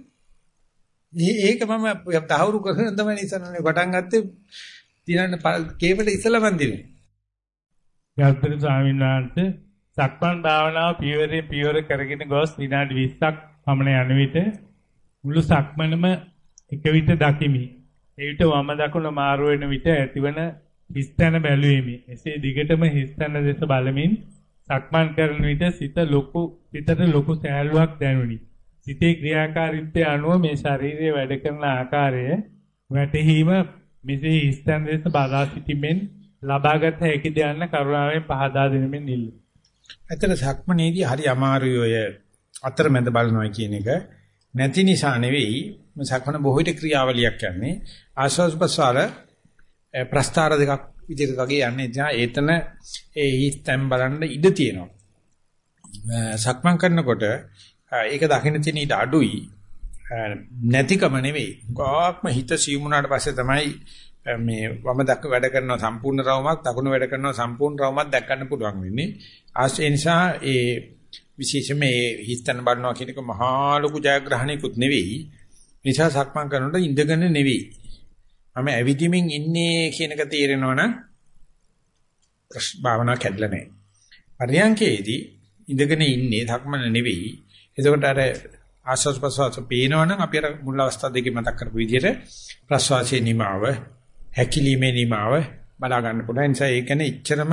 ඒක මම තහවුරු කරගෙන තමයි ඉස්සරහනේ පටන් ගත්තේ. දිනන්න කේවට ඉස්සලා මන් දිනේ. ගෞතම ස්වාමීන් වහන්සේ සක්මන් භාවනාව පියවරේ පියවර කරගෙන ගොස් විනාඩි 20ක් පමණ යන විට මුළු සක්මනම එක විට දකිමි. ඒ විට වම දකුණ මාරු වෙන විට ඇතිවන හිස්තැන බැලුවෙමි. එසේ දිගටම හිස්තැන දෙස බලමින් සක්මන් කරන විට සිත ලොකු සිතට ලොකු සෑහලුවක් දැනුනි. සිතේ ක්‍රියාකාරීත්වය අනුව මේ ශරීරයේ වැඩ කරන ආකාරය වැටහීම මෙසේ හිස්තැන දෙස බලා සිටීමෙන් ලබාගත හැකි දයන්න කරුණාවෙන් පහදා දෙනෙමින් ඉල්ලමි. ඇත්තට සක්මනේදී හරි අමාරුයි ඔය අතරමැද බලනවා කියන එක. නැති නිසා නෙවෙයි සක්මන බොහෝ විට ක්‍රියාවලියක් යන්නේ. ආශ්වාස ප්‍රශ්වාස ප්‍රස්තාර දෙකක් විදිහට වගේ යන්නේ. නිසා ඒතන ඒ හිස්තැන් බලන්න ඉඩ තියෙනවා. සක්මන් කරනකොට ඒක දකින්න තියෙන ඉඩ අඩුයි. නැතිකම නෙවෙයි. ගාක්ම හිත සියුමුණාට පස්සේ තමයි මේ වම දක්ක වැඩ කරන සම්පූර්ණ රවමක් දකුණු වැඩ කරන සම්පූර්ණ රවමක් දැක් ගන්න පුළුවන් වෙන්නේ. ආශ්‍රය නිසා ඒ විශේෂයෙන්ම මේ හිස්තන බලනවා කියන එක මහා ලොකු ජයග්‍රහණයකුත් නෙවෙයි. නිසා සක්මන් කරනකොට ඉඳගෙන නෙවෙයි. මම ඇවිදිමින් ඉන්නේ කියන එක තේරෙනවනම් භාවනා කැඩලා නැහැ. පරියන්කේදී ඉඳගෙන ඉන්නේ සක්මන නෙවෙයි. එතකොට අර ආස්වාද ප්‍රසවාස පේනවනම් අපි අර මුල් අවස්ථා දෙකේ මතක් කරපු විදිහට ප්‍රසවාසයේ නිමාව හැකිලීමේ නිමාව බලා ගන්න පුළුවන්. නිසා ඒ කියන්නේ එච්චරම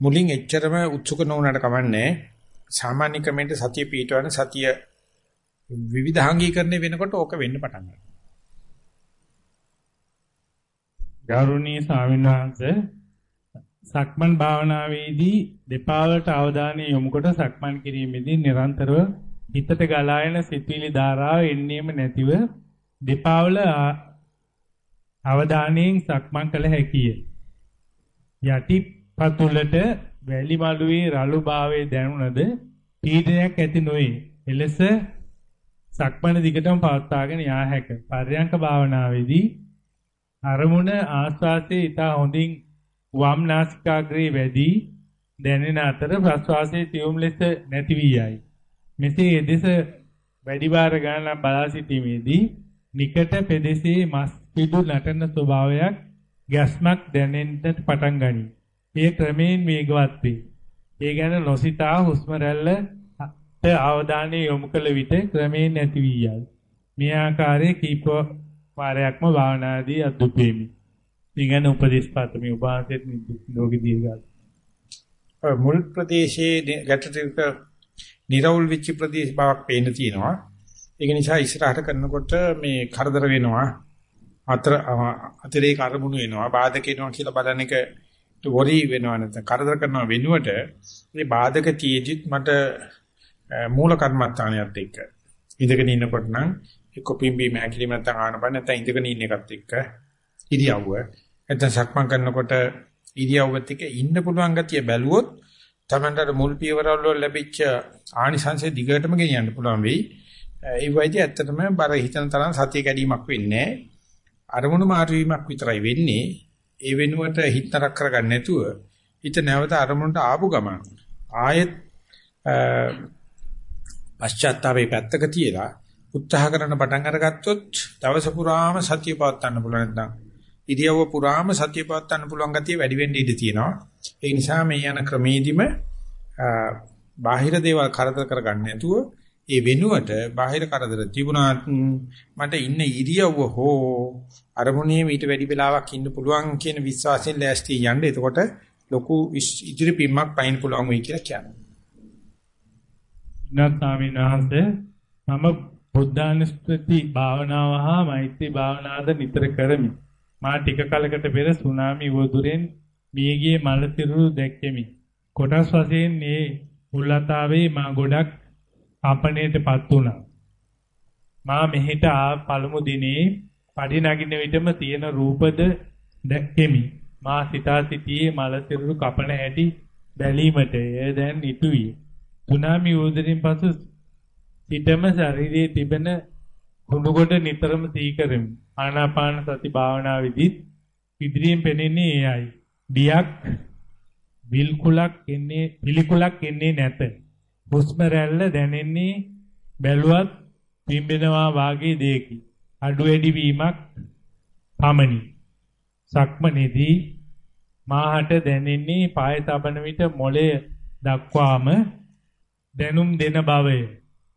මුලින් එච්චරම උත්සුක නොවුනට කමන්නේ. සාමාන්‍ය ක්‍රමයට සතිය පිටවන සතිය විවිධාංගීකරණය වෙනකොට ඕක වෙන්න පටන් ගන්නවා. ගෞරවනීය ස්වාමීන් වහන්සේ සක්මන් භාවනාවේදී දෙපා වලට අවධානය යොමු කොට සක්මන් කිරීමේදී නිරන්තරව හිතට ගලා එන සිතිවිලි ධාරාව එන්නේම නැතිව දෙපා වල අවධානයෙන් සක්මන් කළ හැකිය. යටි පතුලට වැලි මළුවේ රළු භාවයේ දැනුණද පීඩනයක් ඇති නොවේ. එලෙස සක්මණ දිගටම පවත්වාගෙන යා හැක. පර්යංක භාවනාවේදී අරමුණ ආස්වාසේ ඊට හොඳින් වම් නාසිකාග්‍රේ වැඩි දැනෙන අතර ප්‍රස්වාසයේ තියුම් ලෙස නැති වී යයි. මෙසේ එදෙස වැඩි වාර ගණනක් බලා සිටීමේදී නිකට පෙදෙසේ මස් පිඩු නටන ස්වභාවයක් ගැස්මක් දැනෙන්නට පටන් ගනී. එය ක්‍රමයෙන් වේගවත් වේ. ඒ ගැන නොසිතා හුස්ම රැල්ලට අවධානය යොමු කළ විට ක්‍රමයෙන් නැති වී යයි. මේ ආකාරයේ කීප වාරයක්ම භාවනාදී අද්දුපෙමි. ඊගෙන උපදේශ පාතමි උපාසෙත් නිරෝගී දීර්ඝාස. මුල් ප්‍රදේශයේ ගැටටික නිරවුල් වෙච්ච ප්‍රදේශ බවක් පේන්න තියෙනවා. ඒක නිසා ඉස්සරහට කරනකොට මේ කරදර වෙනවා. අතර අතිරේක අරමුණු වෙනවා. බාධක වෙනවා කියලා බලන එක වොරි වෙනවා නැත්නම් කරදර කරනවා වෙනුවට මේ බාධක තියේදිත් මට මූල කර්මත්තානියත් එක්ක ඉඳගෙන ඉන්නකොට නම් එක්ක පිම්බි මහැකිලි නැත්නම් ආනපන නැත්නම් ඉඳගෙන ඉන්න එකත් එක්ක ඉරියව්ව නැත්නම් සක්මන් කරනකොට ඉරියව්වත් එක්ක ඉන්න පුළුවන් ගතිය බැලුවොත් තමන්ට මුල් පියවරවල ලැබිච්ච ආනිසංශය දිගටම ගෙනියන්න පුළුවන් වෙයි. ඒ වයිදී ඇත්තටම බර හිතන තරම් සතිය කැඩීමක් වෙන්නේ අරමුණු මාරු වීමක් විතරයි වෙන්නේ. ඒ වෙනුවට හිත නරක කරගන්න නැතුව හිත නැවත අරමුණට ආපු ගමන් ආයෙත් පශ්චාත්තාපේ පැත්තක තියලා උත්සාහ කරන පටන් අරගත්තොත් දවස පුරාම සතිය පවත්වන්න පුළුවන් නැත්නම් ඉරියව්ව පුරාම සතිය පවත්වන්න පුළුවන් ගතිය වැඩි වෙන්න ඉඩ තියෙනවා. ඒ නිසා මේ යන ක්‍රමේදීම බාහිර දේවල් කරදර කරගන්න නැතුව ඒ වෙනුවට බාහිර කරදර තිබුණාත් මට ඉන්න ඉරියව්ව හෝ අරමුණේ ඊට වැඩි වෙලාවක් ඉන්න පුළුවන් කියන විශ්වාසයෙන් ලෑස්ති යන්න. එතකොට ලොකු ඉදිරි පිම්මක් පයින් පුළුවන් වෙයි කියලා කියනවා. ඉන්නත් ස්වාමීන් වහන්සේ මම බුද්ධානුස්මෘති භාවනාව හා මෛත්‍රී භාවනාවද නිතර කරමි. මා ටික කලකට පෙර සුනාමි වදුරෙන් මියගියේ මල සිරුරු දැක්කෙමි. කොටස් වශයෙන් මේ උල්ලතාවේ මා ගොඩක් කම්පණයටපත් වුණා. මා මෙහෙට ආ පළමු දිනේ පඩි නගින විටම තියෙන රූපද දැක්කෙමි. මා සිතා සිටියේ මල සිරුරු කපන හැටි බැලීමට එය දැන් ඉතුයි. සුනාමි වදුරින් පසු සිටම ශරීරයේ තිබෙන කුණු කොට නිතරම සීකරමි. ආනාපාන සති භාවනාවේදීත් ඉදිරියෙන් පෙනෙන්නේ එයයි. දියක් විල්කුලක් එන්නේ පිළිකුලක් එන්නේ නැත. හුස්ම රැල්ල දැනෙන්නේ බැලුවත් පිම්බෙනවා වාගේ දෙයකි. අඩු වැඩි වීමක් පමණි. සක්මනේදී මාහට දැනෙන්නේ පාය තබන විට මොළය දක්වාම දැනුම් දෙන බවය.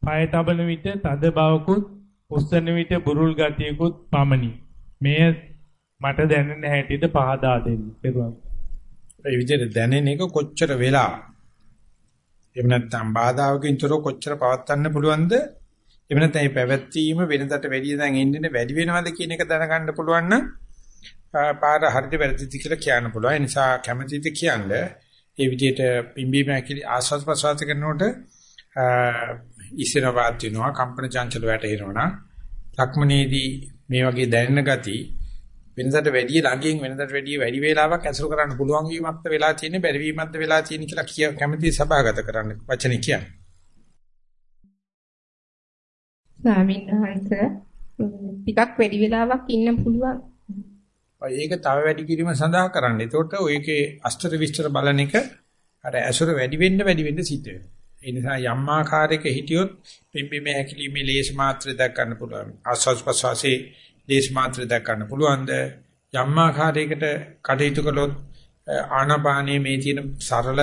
පාය තබන විට තද බවකුත් උස්සන විට බුරුල් ගතියකුත් පමණි. මෙය මට දැනෙන හැටිද පහදා දෙන්න. පෙරුවා. ඒ විදිහට දැනෙන එක කොච්චර වෙලා එහෙම නැත්නම් බාධාවකින් තොරව කොච්චර පවත්වන්න පුළුවන්ද? එහෙම නැත්නම් මේ පැවැත්වීම වෙනදට වැඩිය දැන් එන්නේ වැඩි වෙනවද කියන එක දැනගන්න පුළුවන් නම් පාර හරියට වැරදිද කියලා කියන්න පුළුවන්. ඒ නිසා කැමැතිද කියන්නේ ඒ විදිහට පිම්බීම ඇකිලි ආස්වාද ප්‍රසවාස කරනකොට ඉස්සරවාත් වෙනවා කම්පන චංචල වැටෙනවා. ලක්මනේදී මේ වගේ දැනෙන ගති වෙනසට වැඩි ළඟින් වෙනසට වැඩි වැඩි වේලාවක් ඇසුරු කරන්න පුළුවන් වීමක්ද වෙලා තියෙන්නේ බැරි වීමක්ද වෙලා තියෙන්නේ කියලා කිය කැමැති සභාගත කරන්න වචනේ කියන්නේ. ස්වාමීන් වහන්සේ ටිකක් වැඩි වේලාවක් ඉන්න පුළුවන්. ඒක තව වැඩි කිරීම සඳහා කරන්න. එතකොට ඔයකේ අස්තර විස්තර බලන එක අර ඇසුර වැඩි වෙන්න වැඩි වෙන්න සිද්ධ වෙනවා. ඒ නිසා යම් ආකාරයක හිටියොත් පිම්බීමේ හැකිලිමේ ලේස් මාත්‍රය දක් ගන්න පුළුවන්. ආස්වාස් ප්‍රසවාසයේ දේශ මාත්‍ර දැක් ගන්න පුළුවන්ද? යම් ආකාරයකට කටයුතු කළොත් ආනාපානයේ මේ තියෙන සරල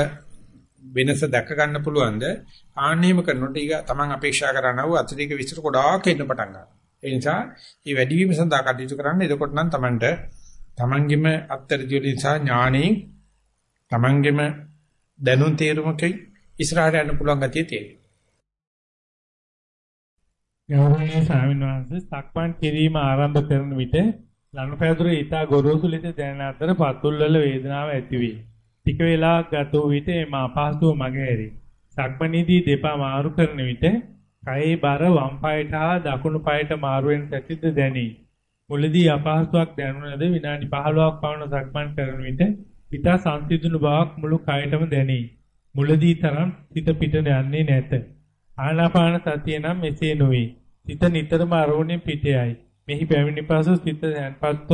වෙනස දැක ගන්න පුළුවන්ද? ආන්නේම කරනකොට ඊග තමන් අපේක්ෂා කරනව අතිරේක විස්තර ගොඩාක් එන්න පටන් ගන්නවා. ඒ නිසා මේ වැඩිවීම සඳහා කටයුතු කරන්න. එතකොට නම් තමන්ට තමන්ගෙම අත්තරදි වලින් සහ ඥාණයෙන් තමන්ගෙම දැනුම් තේරුමකයි ඉස්සරහට යන්න පුළුවන් ගතිය තියෙනවා. ගෞරවනීය ස්වාමීන් වහන්සේ සක්මන් කිරීම ආරම්භ කරන විට ලනුපැදුරේ ඊට ගොරෝසු ලෙස දැනෙන අතර පතුල් වල වේදනාව ඇති වේ. ටික වේලාවක් ගත වූ විට එම අපහසුව මගහැරේ. සක්මනේදී දෙපා මාරු කරන විට කයේ බර වම් පායට හා දකුණු පායට මාරු වෙන සැටිද දැනේ. මුලදී අපහසුයක් දැනුණද විනාඩි 15ක් පමණ සක්මන් කරන විට පිට සංසිඳුණු බවක් මුළු කයටම දැනේ. මුලදී තරම් සිත පිට යන්නේ නැත. ආනාපාන සතිය නම් මෙසේ නොවේ. සිත නිතරම අරමුණෙන් පිටයයි. මෙහි පැමිණි පසු සිත සැන්පත්ව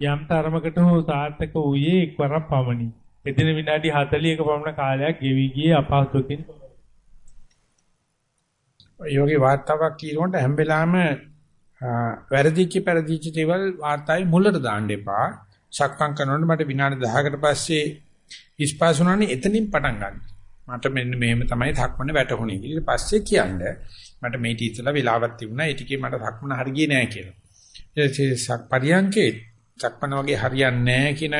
යම් තරමකට හෝ සාර්ථක වූයේ එක්වරක් පමණි. එදින විනාඩි 40ක පමණ කාලයක් ගෙවි ගියේ අපහසුකින්. යෝගී වාර්තාවක් කියනකොට හැම වෙලාවෙම වැරදිච්ච පෙරදිච්ච දේවල් වාර්තාවේ මුලට දාන්න එපා. සක්කම් කරනකොට මට විනාඩි 10කට පස්සේ ඉස්පාසුණානේ එතනින් පටන් ගන්න. මට මෙන්න මෙහෙම තමයි ධක්මන වැටහුනේ. ඊට පස්සේ කියන්නේ මට මේ ටීචර්ලා වෙලාවක් තිබුණා. ඒ ටිකේ මට ධක්මන හරියන්නේ නැහැ කියලා. ඊට පරියන්කේ ධක්මන වගේ හරියන්නේ නැහැ කියන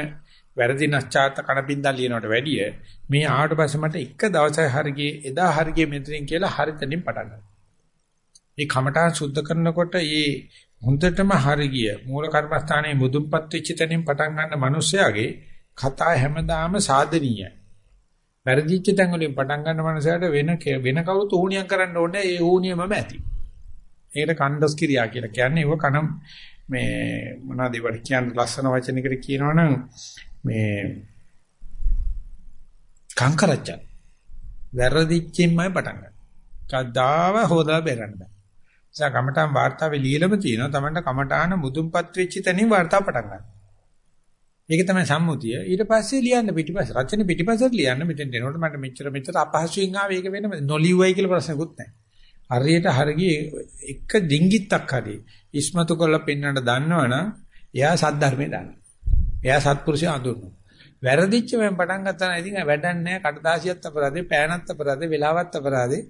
වැරදි නැස්චාත කණපින්දල් ලියනවට වැඩිය මේ ආවට පස්සේ මට එක දවසයි හරියේ එදා හරියේ මෙතනින් කියලා හරිතනින් පටන් ගන්නවා. මේ කමඨාන් සුද්ධ කරනකොට මේ හොඳටම හරිය මූල කර්මස්ථානයේ මුදුන්පත් වෙච්ච තැනින් පටන් ගන්න මිනිස්යාගේ කතා හැමදාම සාධනීයයි. වැරදිච්ච තැන් වලින් පටන් ගන්න මනසට වෙන වෙන කවුරුත් ඌණියක් කරන්න ඕනේ ඒ ඌණියමම ඇති. ඒකට කණ්ඩස් කිරියා කියලා කියන්නේ ඒව කන මේ මොනවද ඒවට කියන්නේ ලස්සන වචනයකට කියනවනම් මේ කංකරච්චන් වැරදිච්චින්මයි පටන් ගන්න. කද්දාව හොදලා බෙරන්න බෑ. නිසා කමඨාන් වාර්තාවේ ලියලම තියෙනවා තමන්ට කමඨාන මුදුන්පත් වෙච්ච තැනින් වාර්තාව පටන් ගන්න. ඒක තමයි සම්මුතිය. ඊට පස්සේ ලියන්න පිටිපස්ස. රචන පිටිපස්සට ලියන්න මෙතෙන් දෙනකොට මට මෙච්චර මෙච්චර අපහසුයෙන් ආවේ ඒක වෙනම නොලිව්වයි කියලා ප්‍රශ්නකුත් නැහැ. හරියට හරිය එක ඩිංගිත්තක් හරි ඉස්මතු කරලා පෙන්වන්න දන්නවනම් එයා සද්ධර්මයේ දන්න. එයා සත්පුරුෂය අඳුරනවා. වැරදිච්ච මම පටන් ගත්තා නම් ඉතින් වැඩක් නැහැ. කටදාසියත් අපරාධේ, පෑනත් අපරාධේ, වෙලාවත් අපරාධේ,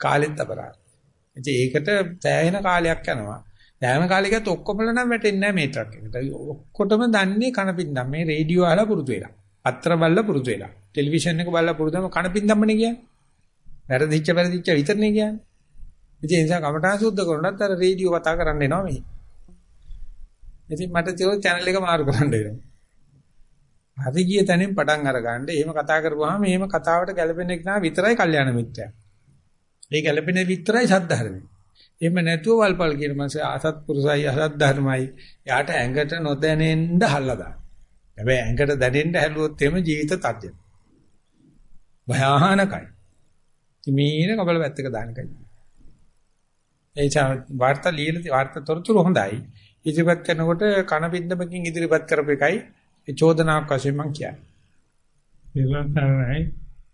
කාලෙත් අපරාධේ. ඉතින් ඒකට තෑහෙන කාලයක් යනවා. තෑහෙන කාලෙකත් ඔක්කොමල නම් වැටෙන්නේ නැහැ මේ ට්‍රක් එකට. ඔක්කොටම දන්නේ කනපින්දම්. මේ රේඩියෝ අහලා පුරුදු වෙලා. පත්‍ර බලලා පුරුදු වෙලා. ටෙලිවිෂන් එක බලලා පුරුදුම කනපින්දම්මනේ කියන්නේ. වැරදිච්ච වැරදිච්ච විතරනේ කියන්නේ. ඉතින් ඒ නිසා කමඨා සුද්ධ කරනවත් අර රේඩියෝ කතා කරන්න එනවා මේ. ඉතින් මට තියෝ channel එක මාරු කරන්න වෙනවා. හරි ගිය තැනින් පටන් අරගන්න. එහෙම කතා කරපුවාම එහෙම කතාවට ගැළපෙන එක නා විතරයි කල්යාණ මිත්‍යා. ඒ ගැළපෙන විතරයි සද්ධර්මයි. එහෙම නැතුව වල්පල් කියන මාසේ අසත්පුරුසයි අසද්ධර්මයි. යාට ඇඟට නොදැනෙන්න හල්ලා දාන. හැබැයි ඇඟට දැනෙන්න හැලුවොත් එimhe ජීවිත තර්ජන. භයානකයි. ඉමීන කබල පැත්තක දාන එකයි. ඒ වාර්තා ලියලා වාර්තා තොරතුරු හොඳයි. ඉදිරිපත් කරනකොට කන බින්දමකින් ඉදිරිපත් කරපු එකයි ඒ චෝදනාවක් වශයෙන් මම කියන්නේ. නිර්ලං සරණයි.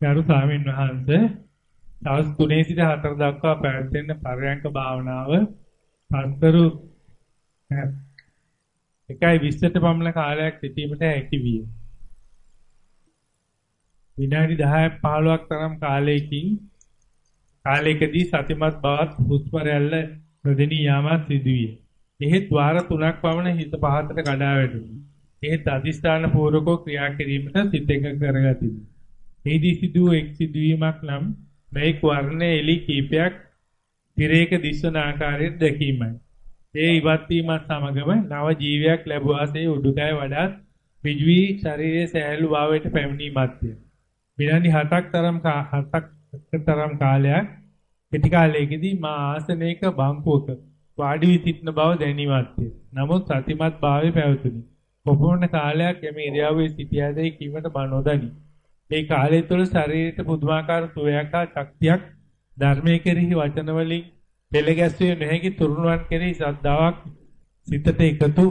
ගරු ස්වාමීන් වහන්සේ දවස් 3 සිට 4 දක්වා පැවැත්වෙන පරයන්ක භාවනාව පස්තරු එකයි 20ට පමණ කාලයක් සිටීමට හැකි විය. විනාඩි 10ක් 15ක් තරම් කාලයකින් කාලයකදී සතිමත් බවත් හුස්ම රැල්ල නොදෙනී යාමත් සිදුවිය. එහෙත් වාර 3ක් පමණ හිත පහතට කඩා වැටුණි. එහෙත් අදිස්ථාන පූර්වකව ක්‍රියා කිරීමට සිත එක කරගතිමි. එහිදී සිදු එක් සිදුවීමක් නම් මේ වර්ණයේ එලි කීපයක් තිරයක දිස්වන ආකාරයට දැකීමයි. ඒ ඉවත් වීමත් සමගම නව ජීවියක් ලැබුවාසේ උඩුකය වඩාත් ඍජුවි ශරීරයේ සෑහළු භාවයට පැමිණීමත්ය. විනාඩි 7ක් තරම් 7ක් තරම් කාලයක් කෙටි කාලයකදී මා ආසනයක බංකුවක වාඩි වී සිටින බව දැනීමත්ය. නමුත් සතිමත් භාවයේ පැවතුණි. කොපමණ කාලයක් එමෙ ඉරියව්වේ සිටියාදයි කීමට මා නොදනි. මේ කාලය තුළ ශරීරයට පුදුමාකාර සුවයක් හා ශක්තියක් ධර්මයේ කෙරෙහි වචන වලින් පෙළ ගැස්විය නොහැකි තුරුණුවන් කෙරෙහි ශ්‍රද්ධාවක් සිතට එකතු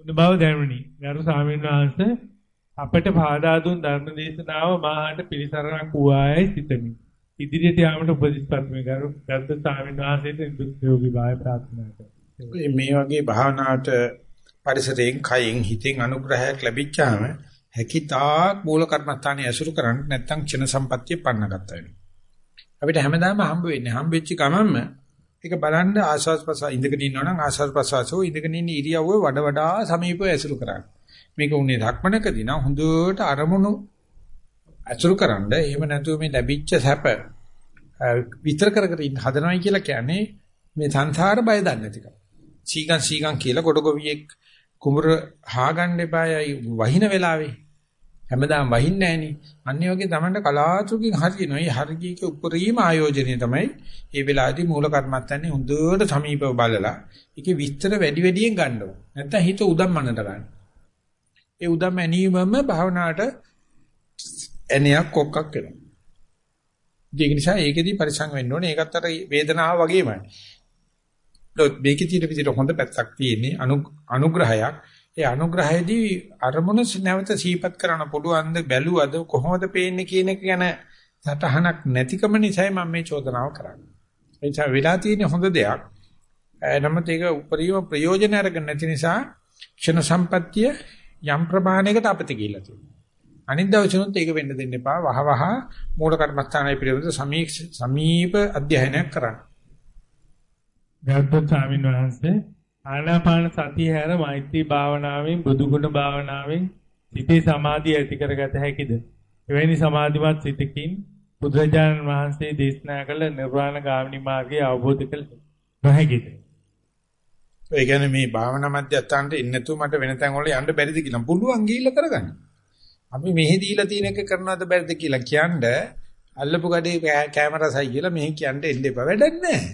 වුණ බව දැනුනි. ගරු ස්වාමීන් වහන්සේ අපට පාදා දුන් ධර්ම දේශනාව මාහට පිළිසරණක් වූායයි සිතමි. ඉදිරියට යාමට උපදෙස් පත්මේ කරු ගරුතර ස්වාමීන් වහන්සේට නිරෝගී භාවය ප්‍රාර්ථනා කරමි. මේ වගේ භාවනාවට පරිසරයෙන් කයෙන් හිතෙන් අනුග්‍රහයක් ලැබිච්චාම හැකිතාක් මූල කර්මස්ථානයේ ඇසුරු කරන්න නැත්නම් චින සම්පත්තිය පන්න ගත්තා වෙනවා. අපිට හැමදාම හම්බ වෙන්නේ හම්බෙච්ච ගමන්ම ඒක බලන්න ආස්වාස් ප්‍රසවා ඉඳගෙන ඉන්නවනම් ආස්වාස් ප්‍රසවාසෝ ඉඳගෙන ඉන්න ඉරියව්ව වඩ වඩා සමීපව ඇසුරු කරන්න. මේක උනේ ධක්මනකදී නම් හොඳට අරමුණු ඇසුරු කරන්න එහෙම නැතුව මේ ලැබිච්ච සැප විතර කර කර ඉන්න හදනවයි කියලා කියන්නේ මේ සංසාර බය දන්නේ නැතිකම. සීගන් සීගන් කියලා කොටගොවියෙක් කුඹර හාගන්න එපායයි වහින වෙලාවේ හැමදාම වහින්නේ නැහෙනි. අන්නේ වගේ තමන්ට කලාතුරකින් හරියනවා. මේ හරියක උපරිම ආයෝජනය තමයි මේ වෙලාවේදී මූල කර්මත්තන්නේ හොඳට සමීපව බලලා ඒකේ විස්තර වැඩි වැඩියෙන් ගන්න ඕන. නැත්නම් හිත උදම්මනට ගන්න. ඒ උදම් ඇනීමම භාවනාවට එනියක් කොක්කක් වෙනවා. ඒක නිසා ඒකෙදී පරිසං වෙන්න ඕනේ. ඒකත් අර වේදනාව වගේමයි. මේකේ තියෙන විදිහට හොඳ පැත්තක් තියෙන්නේ අනුග්‍රහයක්. ඒ අනුග්‍රහයේදී අරමුණ නැවත සීපත් කරන්න පුළුවන්ද බැලුවද කොහොමද පේන්නේ කියන එක ගැන සටහනක් නැතිකම නිසායි මම මේ චෝදනාව කරන්නේ. ඒ නිසා වෙලා තියෙන හොඳ දෙයක්. නමුත් ඒක උපරිම ප්‍රයෝජන අරගෙන නැති නිසා ක්ෂණ සම්පත්තිය යම් ප්‍රමාණයකට අපිට ගිහිල්ලා තියෙනවා. අනිත් දවසෙනුත් ඒක වෙන්න දෙන්න එපා. වහ වහ මූල කර්මස්ථානයේ පිළිවෙත සමීප අධ්‍යයනයක් කරන්න. ගරුතර ස්වාමීන් වහන්සේ ආනාපාන සතිය හැර මෛත්‍රී භාවනාවෙන් බුදුගුණ භාවනාවෙන් සිතේ සමාධිය ඇති කරගත හැකිද? එවැනි සමාධිමත් සිතකින් බුදුරජාණන් වහන්සේ දේශනා කළ නිර්වාණ ගාමිනී මාර්ගය අවබෝධ කළ නොහැකිද? ඒ කියන්නේ මේ භාවනා මධ්‍යස්ථානට එන්නේ නැතුව මට වෙන තැන් වල යන්න බැරිද කියලා පුළුවන් ගිහිල්ලා කරගන්න. අපි මෙහි දීලා තියෙන එක කරනවද බැරිද කියලා කියන්න අල්ලපු gadේ කැමරා සයි කියලා මෙහි කියන්න එන්න එපා වැඩක් නැහැ.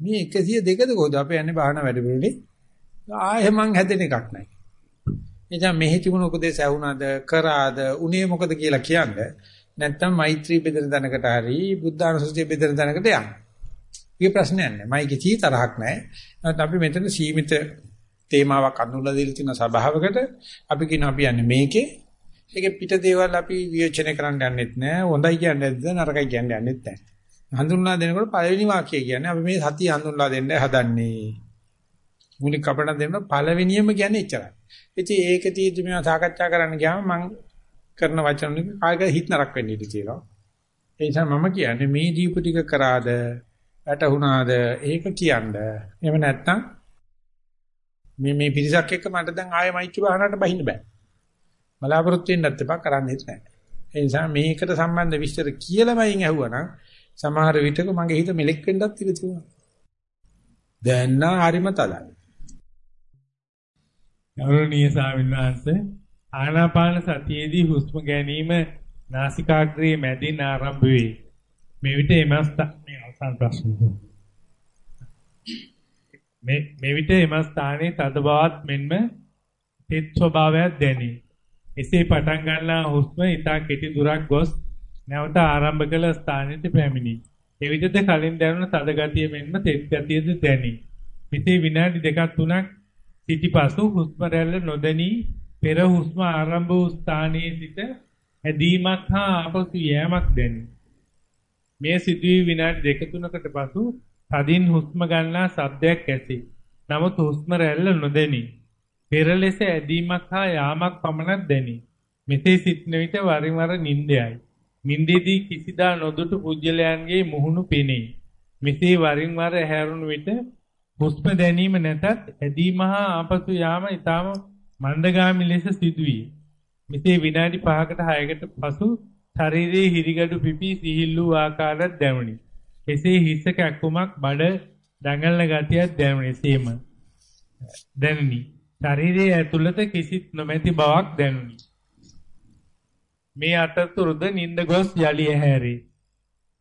මේ 102ද කොහොද අපි යන්නේ බාහන වැඩපිළිවෙලේ ආයෙ මං හැදෙන එකක් නැහැ. එනිසා මෙහි තිබුණ උපදේශ ඇහුණාද කරාද උනේ මොකද කියලා කියන්නේ නැත්තම් මෛත්‍රී බෙදෙන තැනකට හරි බුද්ධානුස්සතිය බෙදෙන තැනකට යන්න. ඒක ප්‍රශ්නයක් නෑ. මයි කිසි තරහක් නෑ. නමුත් අපි මෙතන සීමිත තේමාවක් අඳුල්ලා දීලා තියෙන සභාවකට අපි කියන අපි යන්නේ මේකේ. ඒකේ පිට දේවල් අපි විචනය කරන්න යන්නෙත් නෑ. හොඳයි කියන්නේ නැද්ද නරකයි කියන්නේ යන්නෙත් නෑ. හඳුන්වා දෙනකොට පළවෙනි වාක්‍යය කියන්නේ අපි මේ සතිය හඳුන්වා දෙන්න හදන්නේ. මූලික කපණ දෙන්න පළවෙනියම කියන්නේ එච්චරයි. ඉතින් ඒක තීදි මේවා සාකච්ඡා කරන්න ගියාම මම කරන වචන වලින් කායක හිත නරක වෙන්න ඉඩ තියෙනවා. ඒ නිසා මම කියන්නේ මේ දීපු ටික කරාද වැටුණාද ඒක කියන්න. එහෙම නැත්නම් මේ මේ පිරිසක් එක්ක මට දැන් ආයෙ මෛත්‍රී භාවනාවට බහින්න බෑ. බලාපොරොත්තු වෙන්නත් එපා කරන්නෙත් නෑ. ඒ නිසා මේකට සම්බන්ධ විස්තර කියලාමයින් ඇහුවනම් සමහර විටක මගේ හිත මෙලෙක් වෙන්නත් ඉඩ තියෙනවා. දැන් නා හරිම තදයි. ගෞරවනීය ස්වාමීන් වහන්සේ ආනාපාන සතියේදී හුස්ම ගැනීම නාසිකාග්‍රයේ මැදින් ආරම්භ වේ. මේ විට එමස්ත මේ අවසාන ප්‍රශ්නය. මේ මේ විට එම ස්ථානයේ තද බවත් මෙන්ම තෙත් ස්වභාවයක් දැනේ. එසේ පටන් ගන්නා හුස්ම ඊටා කෙටි දුරක් ගොස් නැවත ආරම්භ කළ ස්ථානයට පැමිණි. එවිටද කලින් දැනුණ තද ගතිය මෙන්ම තෙත් ගතියද දැනේ. මෙසේ විනාඩි දෙකක් තුනක් සිටිපසු හුස්ම රැල්ල නොදැනී පෙර හුස්ම ආරම්භ වූ ස්ථානයේ සිට හැදීමක් හා ආපසු යෑමක් දැනේ. මේ සිදුවී විනාඩි දෙක තුනකට පසු තදින් හුස්ම ගන්නා ශබ්දයක් ඇසේ. නමුත් හුස්ම රැල්ල නොදැනී. පෙර ලෙස ඇදීමක් හා යාමක් පමණක් දැනේ. මෙසේ සිටන විට වරින් වර නිින්දයයි. නිින්දේදී කිසිදා නොදුටු පුජ්‍යලයන්ගේ මුහුණු පෙනේ. මෙසේ වරින් වර හැරුණු විට හුස්ම දැනීම නැතත් ඇදීම හා ආපසු යාම ඊටම මන්දගාමි ලෙස සිදුවේ. මෙසේ විනාඩි 5කට 6කට පසු ශරීරයේ හිරිගඩු පිපි සිහිල් වූ ආකාරයක් දැනුනි. එසේ හිස කැක්කුමක් බඩ දඟලන ගතියක් දැනුනි සීම. දැනුනි. ශරීරයේ ඇතුළත කිසිත් නොමැති බවක් දැනුනි. මේ අතරතුරද නිින්ද ගොස් යලි ඇහැරේ.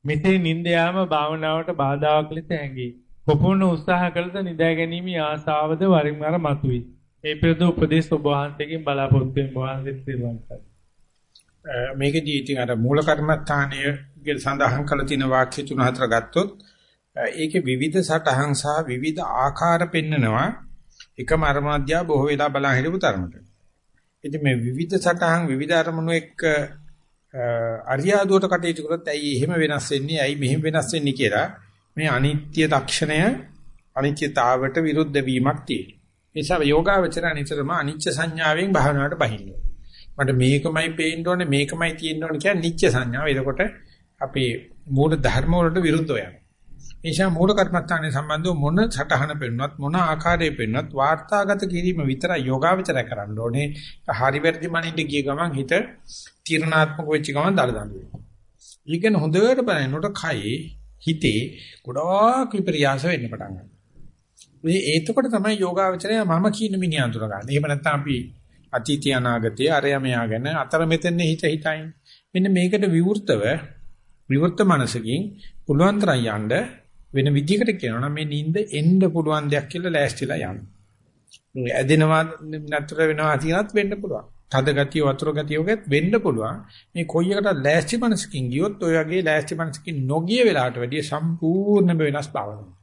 මෙසේ නිින්ද යාම භාවනාවට බාධාවක් ලෙස හැඟේ. කොපමණ උත්සාහ කළද නිදා ගැනීමේ ආසාවද වරින් වර මතුවේ. ඒ පිළිබඳ උපදේශ ඔබ වහන්සේගෙන් බලාපොරොත්තු වෙන වහන්සේ තිරුවන් මේකදී ඉතින් අර මූල කර්මස්ථානයේ සඳහන් කළ තියෙන වාක්‍ය තුන හතර ගත්තොත් ඒකේ විවිධ සටහන් සහ විවිධ ආකාර පෙන්නනවා එකම අරමුණදියා බොහෝ වෙලා බලන් හිටපු තරමට. ඉතින් මේ විවිධ සටහන් විවිධ අරමුණු එක්ක අරියාදුවට කටයුතු කරත් ඇයි එහෙම වෙනස් වෙන්නේ ඇයි මෙහෙම වෙනස් වෙන්නේ කියලා මේ අනිත්‍ය ලක්ෂණය අනිත්‍යතාවට විරුද්ධ වීමක් තියෙනවා. ඒ නිසා යෝගාවචර අනිතරම අනිච්ච සංඥාවෙන් භාවනාවට බහින්න මට මේකමයි පේන්න ඕනේ මේකමයි තියෙන්න ඕනේ කියන්නේ නිච්ච සංඥාව. එතකොට අපේ මූල ධර්ම වලට විරුද්ධව යනවා. ඒ නිසා මූල කර්මස්ථානයේ සම්බන්ධව මොන සටහන පෙන්වන්නත් මොන ආකාරයේ පෙන්වන්නත් වාර්තාගත කිරීම විතරයි යෝගාවචරය කරන්න ඕනේ. හරි වැරදි මනින්න ගිය ගමන් හිත තීරණාත්මක වෙච්ච ගමන් දරදඬු වෙනවා. ඊගෙන හොඳට බලනකොට කයේ හිතේ ගොඩාක් විපර්යාස වෙන්න පටන් ගන්නවා. මේ ඒතකොට තමයි යෝගාවචරය මම කියන මිනිහ අඳුර ගන්න. එහෙම නැත්නම් අපි අතීතය අනාගතය අරය මෙයා ගැන අතර මෙතන හිත හිතයින්. මෙන්න මේකට විවෘතව විවෘත මනසකින් පුළුවන් තරම් යන්න වෙන විදිහකට කියනවා නම් මේ නිින්ද එන්න පුළුවන් දෙයක් කියලා ලෑස්තිලා යන්න. මේ ඇදෙනවා නතර වෙනවා තියනත් වෙන්න පුළුවන්. තද ගතිය වතුර ගතිය වගේත් වෙන්න පුළුවන්. මේ කොයි එකට ලෑස්ති මනසකින් ගියොත් ඔය වගේ ලෑස්ති මනසකින් නොගිය වෙලාවට වැඩිය සම්පූර්ණ වෙනස් බවනවා.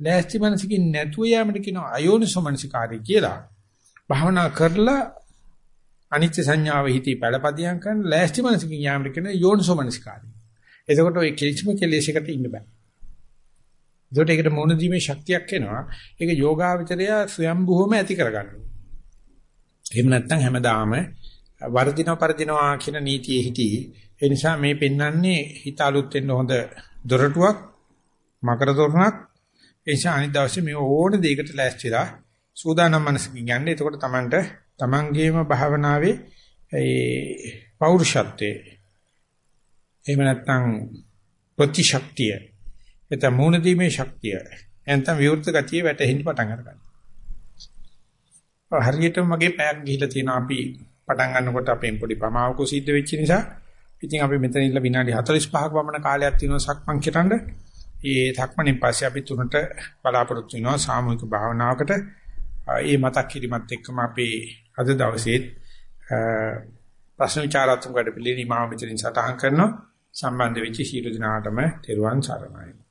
ලෑස්ති මනසකින් නැතුව යෑමට කියනවා අයෝනිසෝමනසිකාරය කියලා. භාවනා කරලා අනිත්‍ය සංඥාව හිතේ පළපදියම් කරන ලෑස්ති මනසකින් යෑමට කියන යෝනිසෝමනසිකාරය. එතකොට ඔය කිලිස්ම කෙලෙසකට ඉන්න බෑ. ඒකට ඒකට මොන දීමේ ශක්තියක් එනවා. ඒක යෝගාවචරය ස්වයම්බුවම ඇති කරගන්නවා. එහෙම නැත්නම් හැමදාම වර්ධිනව පරදිනවා කියන නීතියේ හිටී. ඒ නිසා මේ පෙන්වන්නේ හිත අලුත් වෙන්න හොඳ දොරටුවක් මකර දොරණක්. ඒ නිසා අනිත් දවසේ මේ ඕන දෙයකට ලෑස්තිලා සූදානම් මනසකින් යන්න. එතකොට Tamanට Tamanගේම භාවනාවේ ඒ පෞරුෂත්වයේ එහෙම නැත්නම් ප්‍රතිශක්තිය එතන මූණ දීමේ ශක්තිය එතන විවෘත ගතිය වැටෙන්න පටන් ගන්නවා. හරියටම මගේ පැයක් ගිහිලා තියෙනවා අපි පටන් ගන්නකොට අපෙන් පොඩි පමාවක සිද්ධ වෙච්ච නිසා ඉතින් අපි මෙතන ඉන්න විනාඩි 45ක වමන කාලයක් තියෙනවා සක්මන් කරන්න. ඒ සක්මනේ පස්සේ අපි තුනට බලාපොරොත්තු වෙනවා සාමූහික භාවනාවකට. ඒ මතක් කිරීමත් එක්කම අපි අද දවසේ ප්‍රශ්න විචාරාත්මක වැඩ පිළිවෙලින් මාව මෙතනින් සටහන් කරනවා. සම්බන්ධ වෙච්ච ශීල දිනාටම තෙරුවන් සරණයි.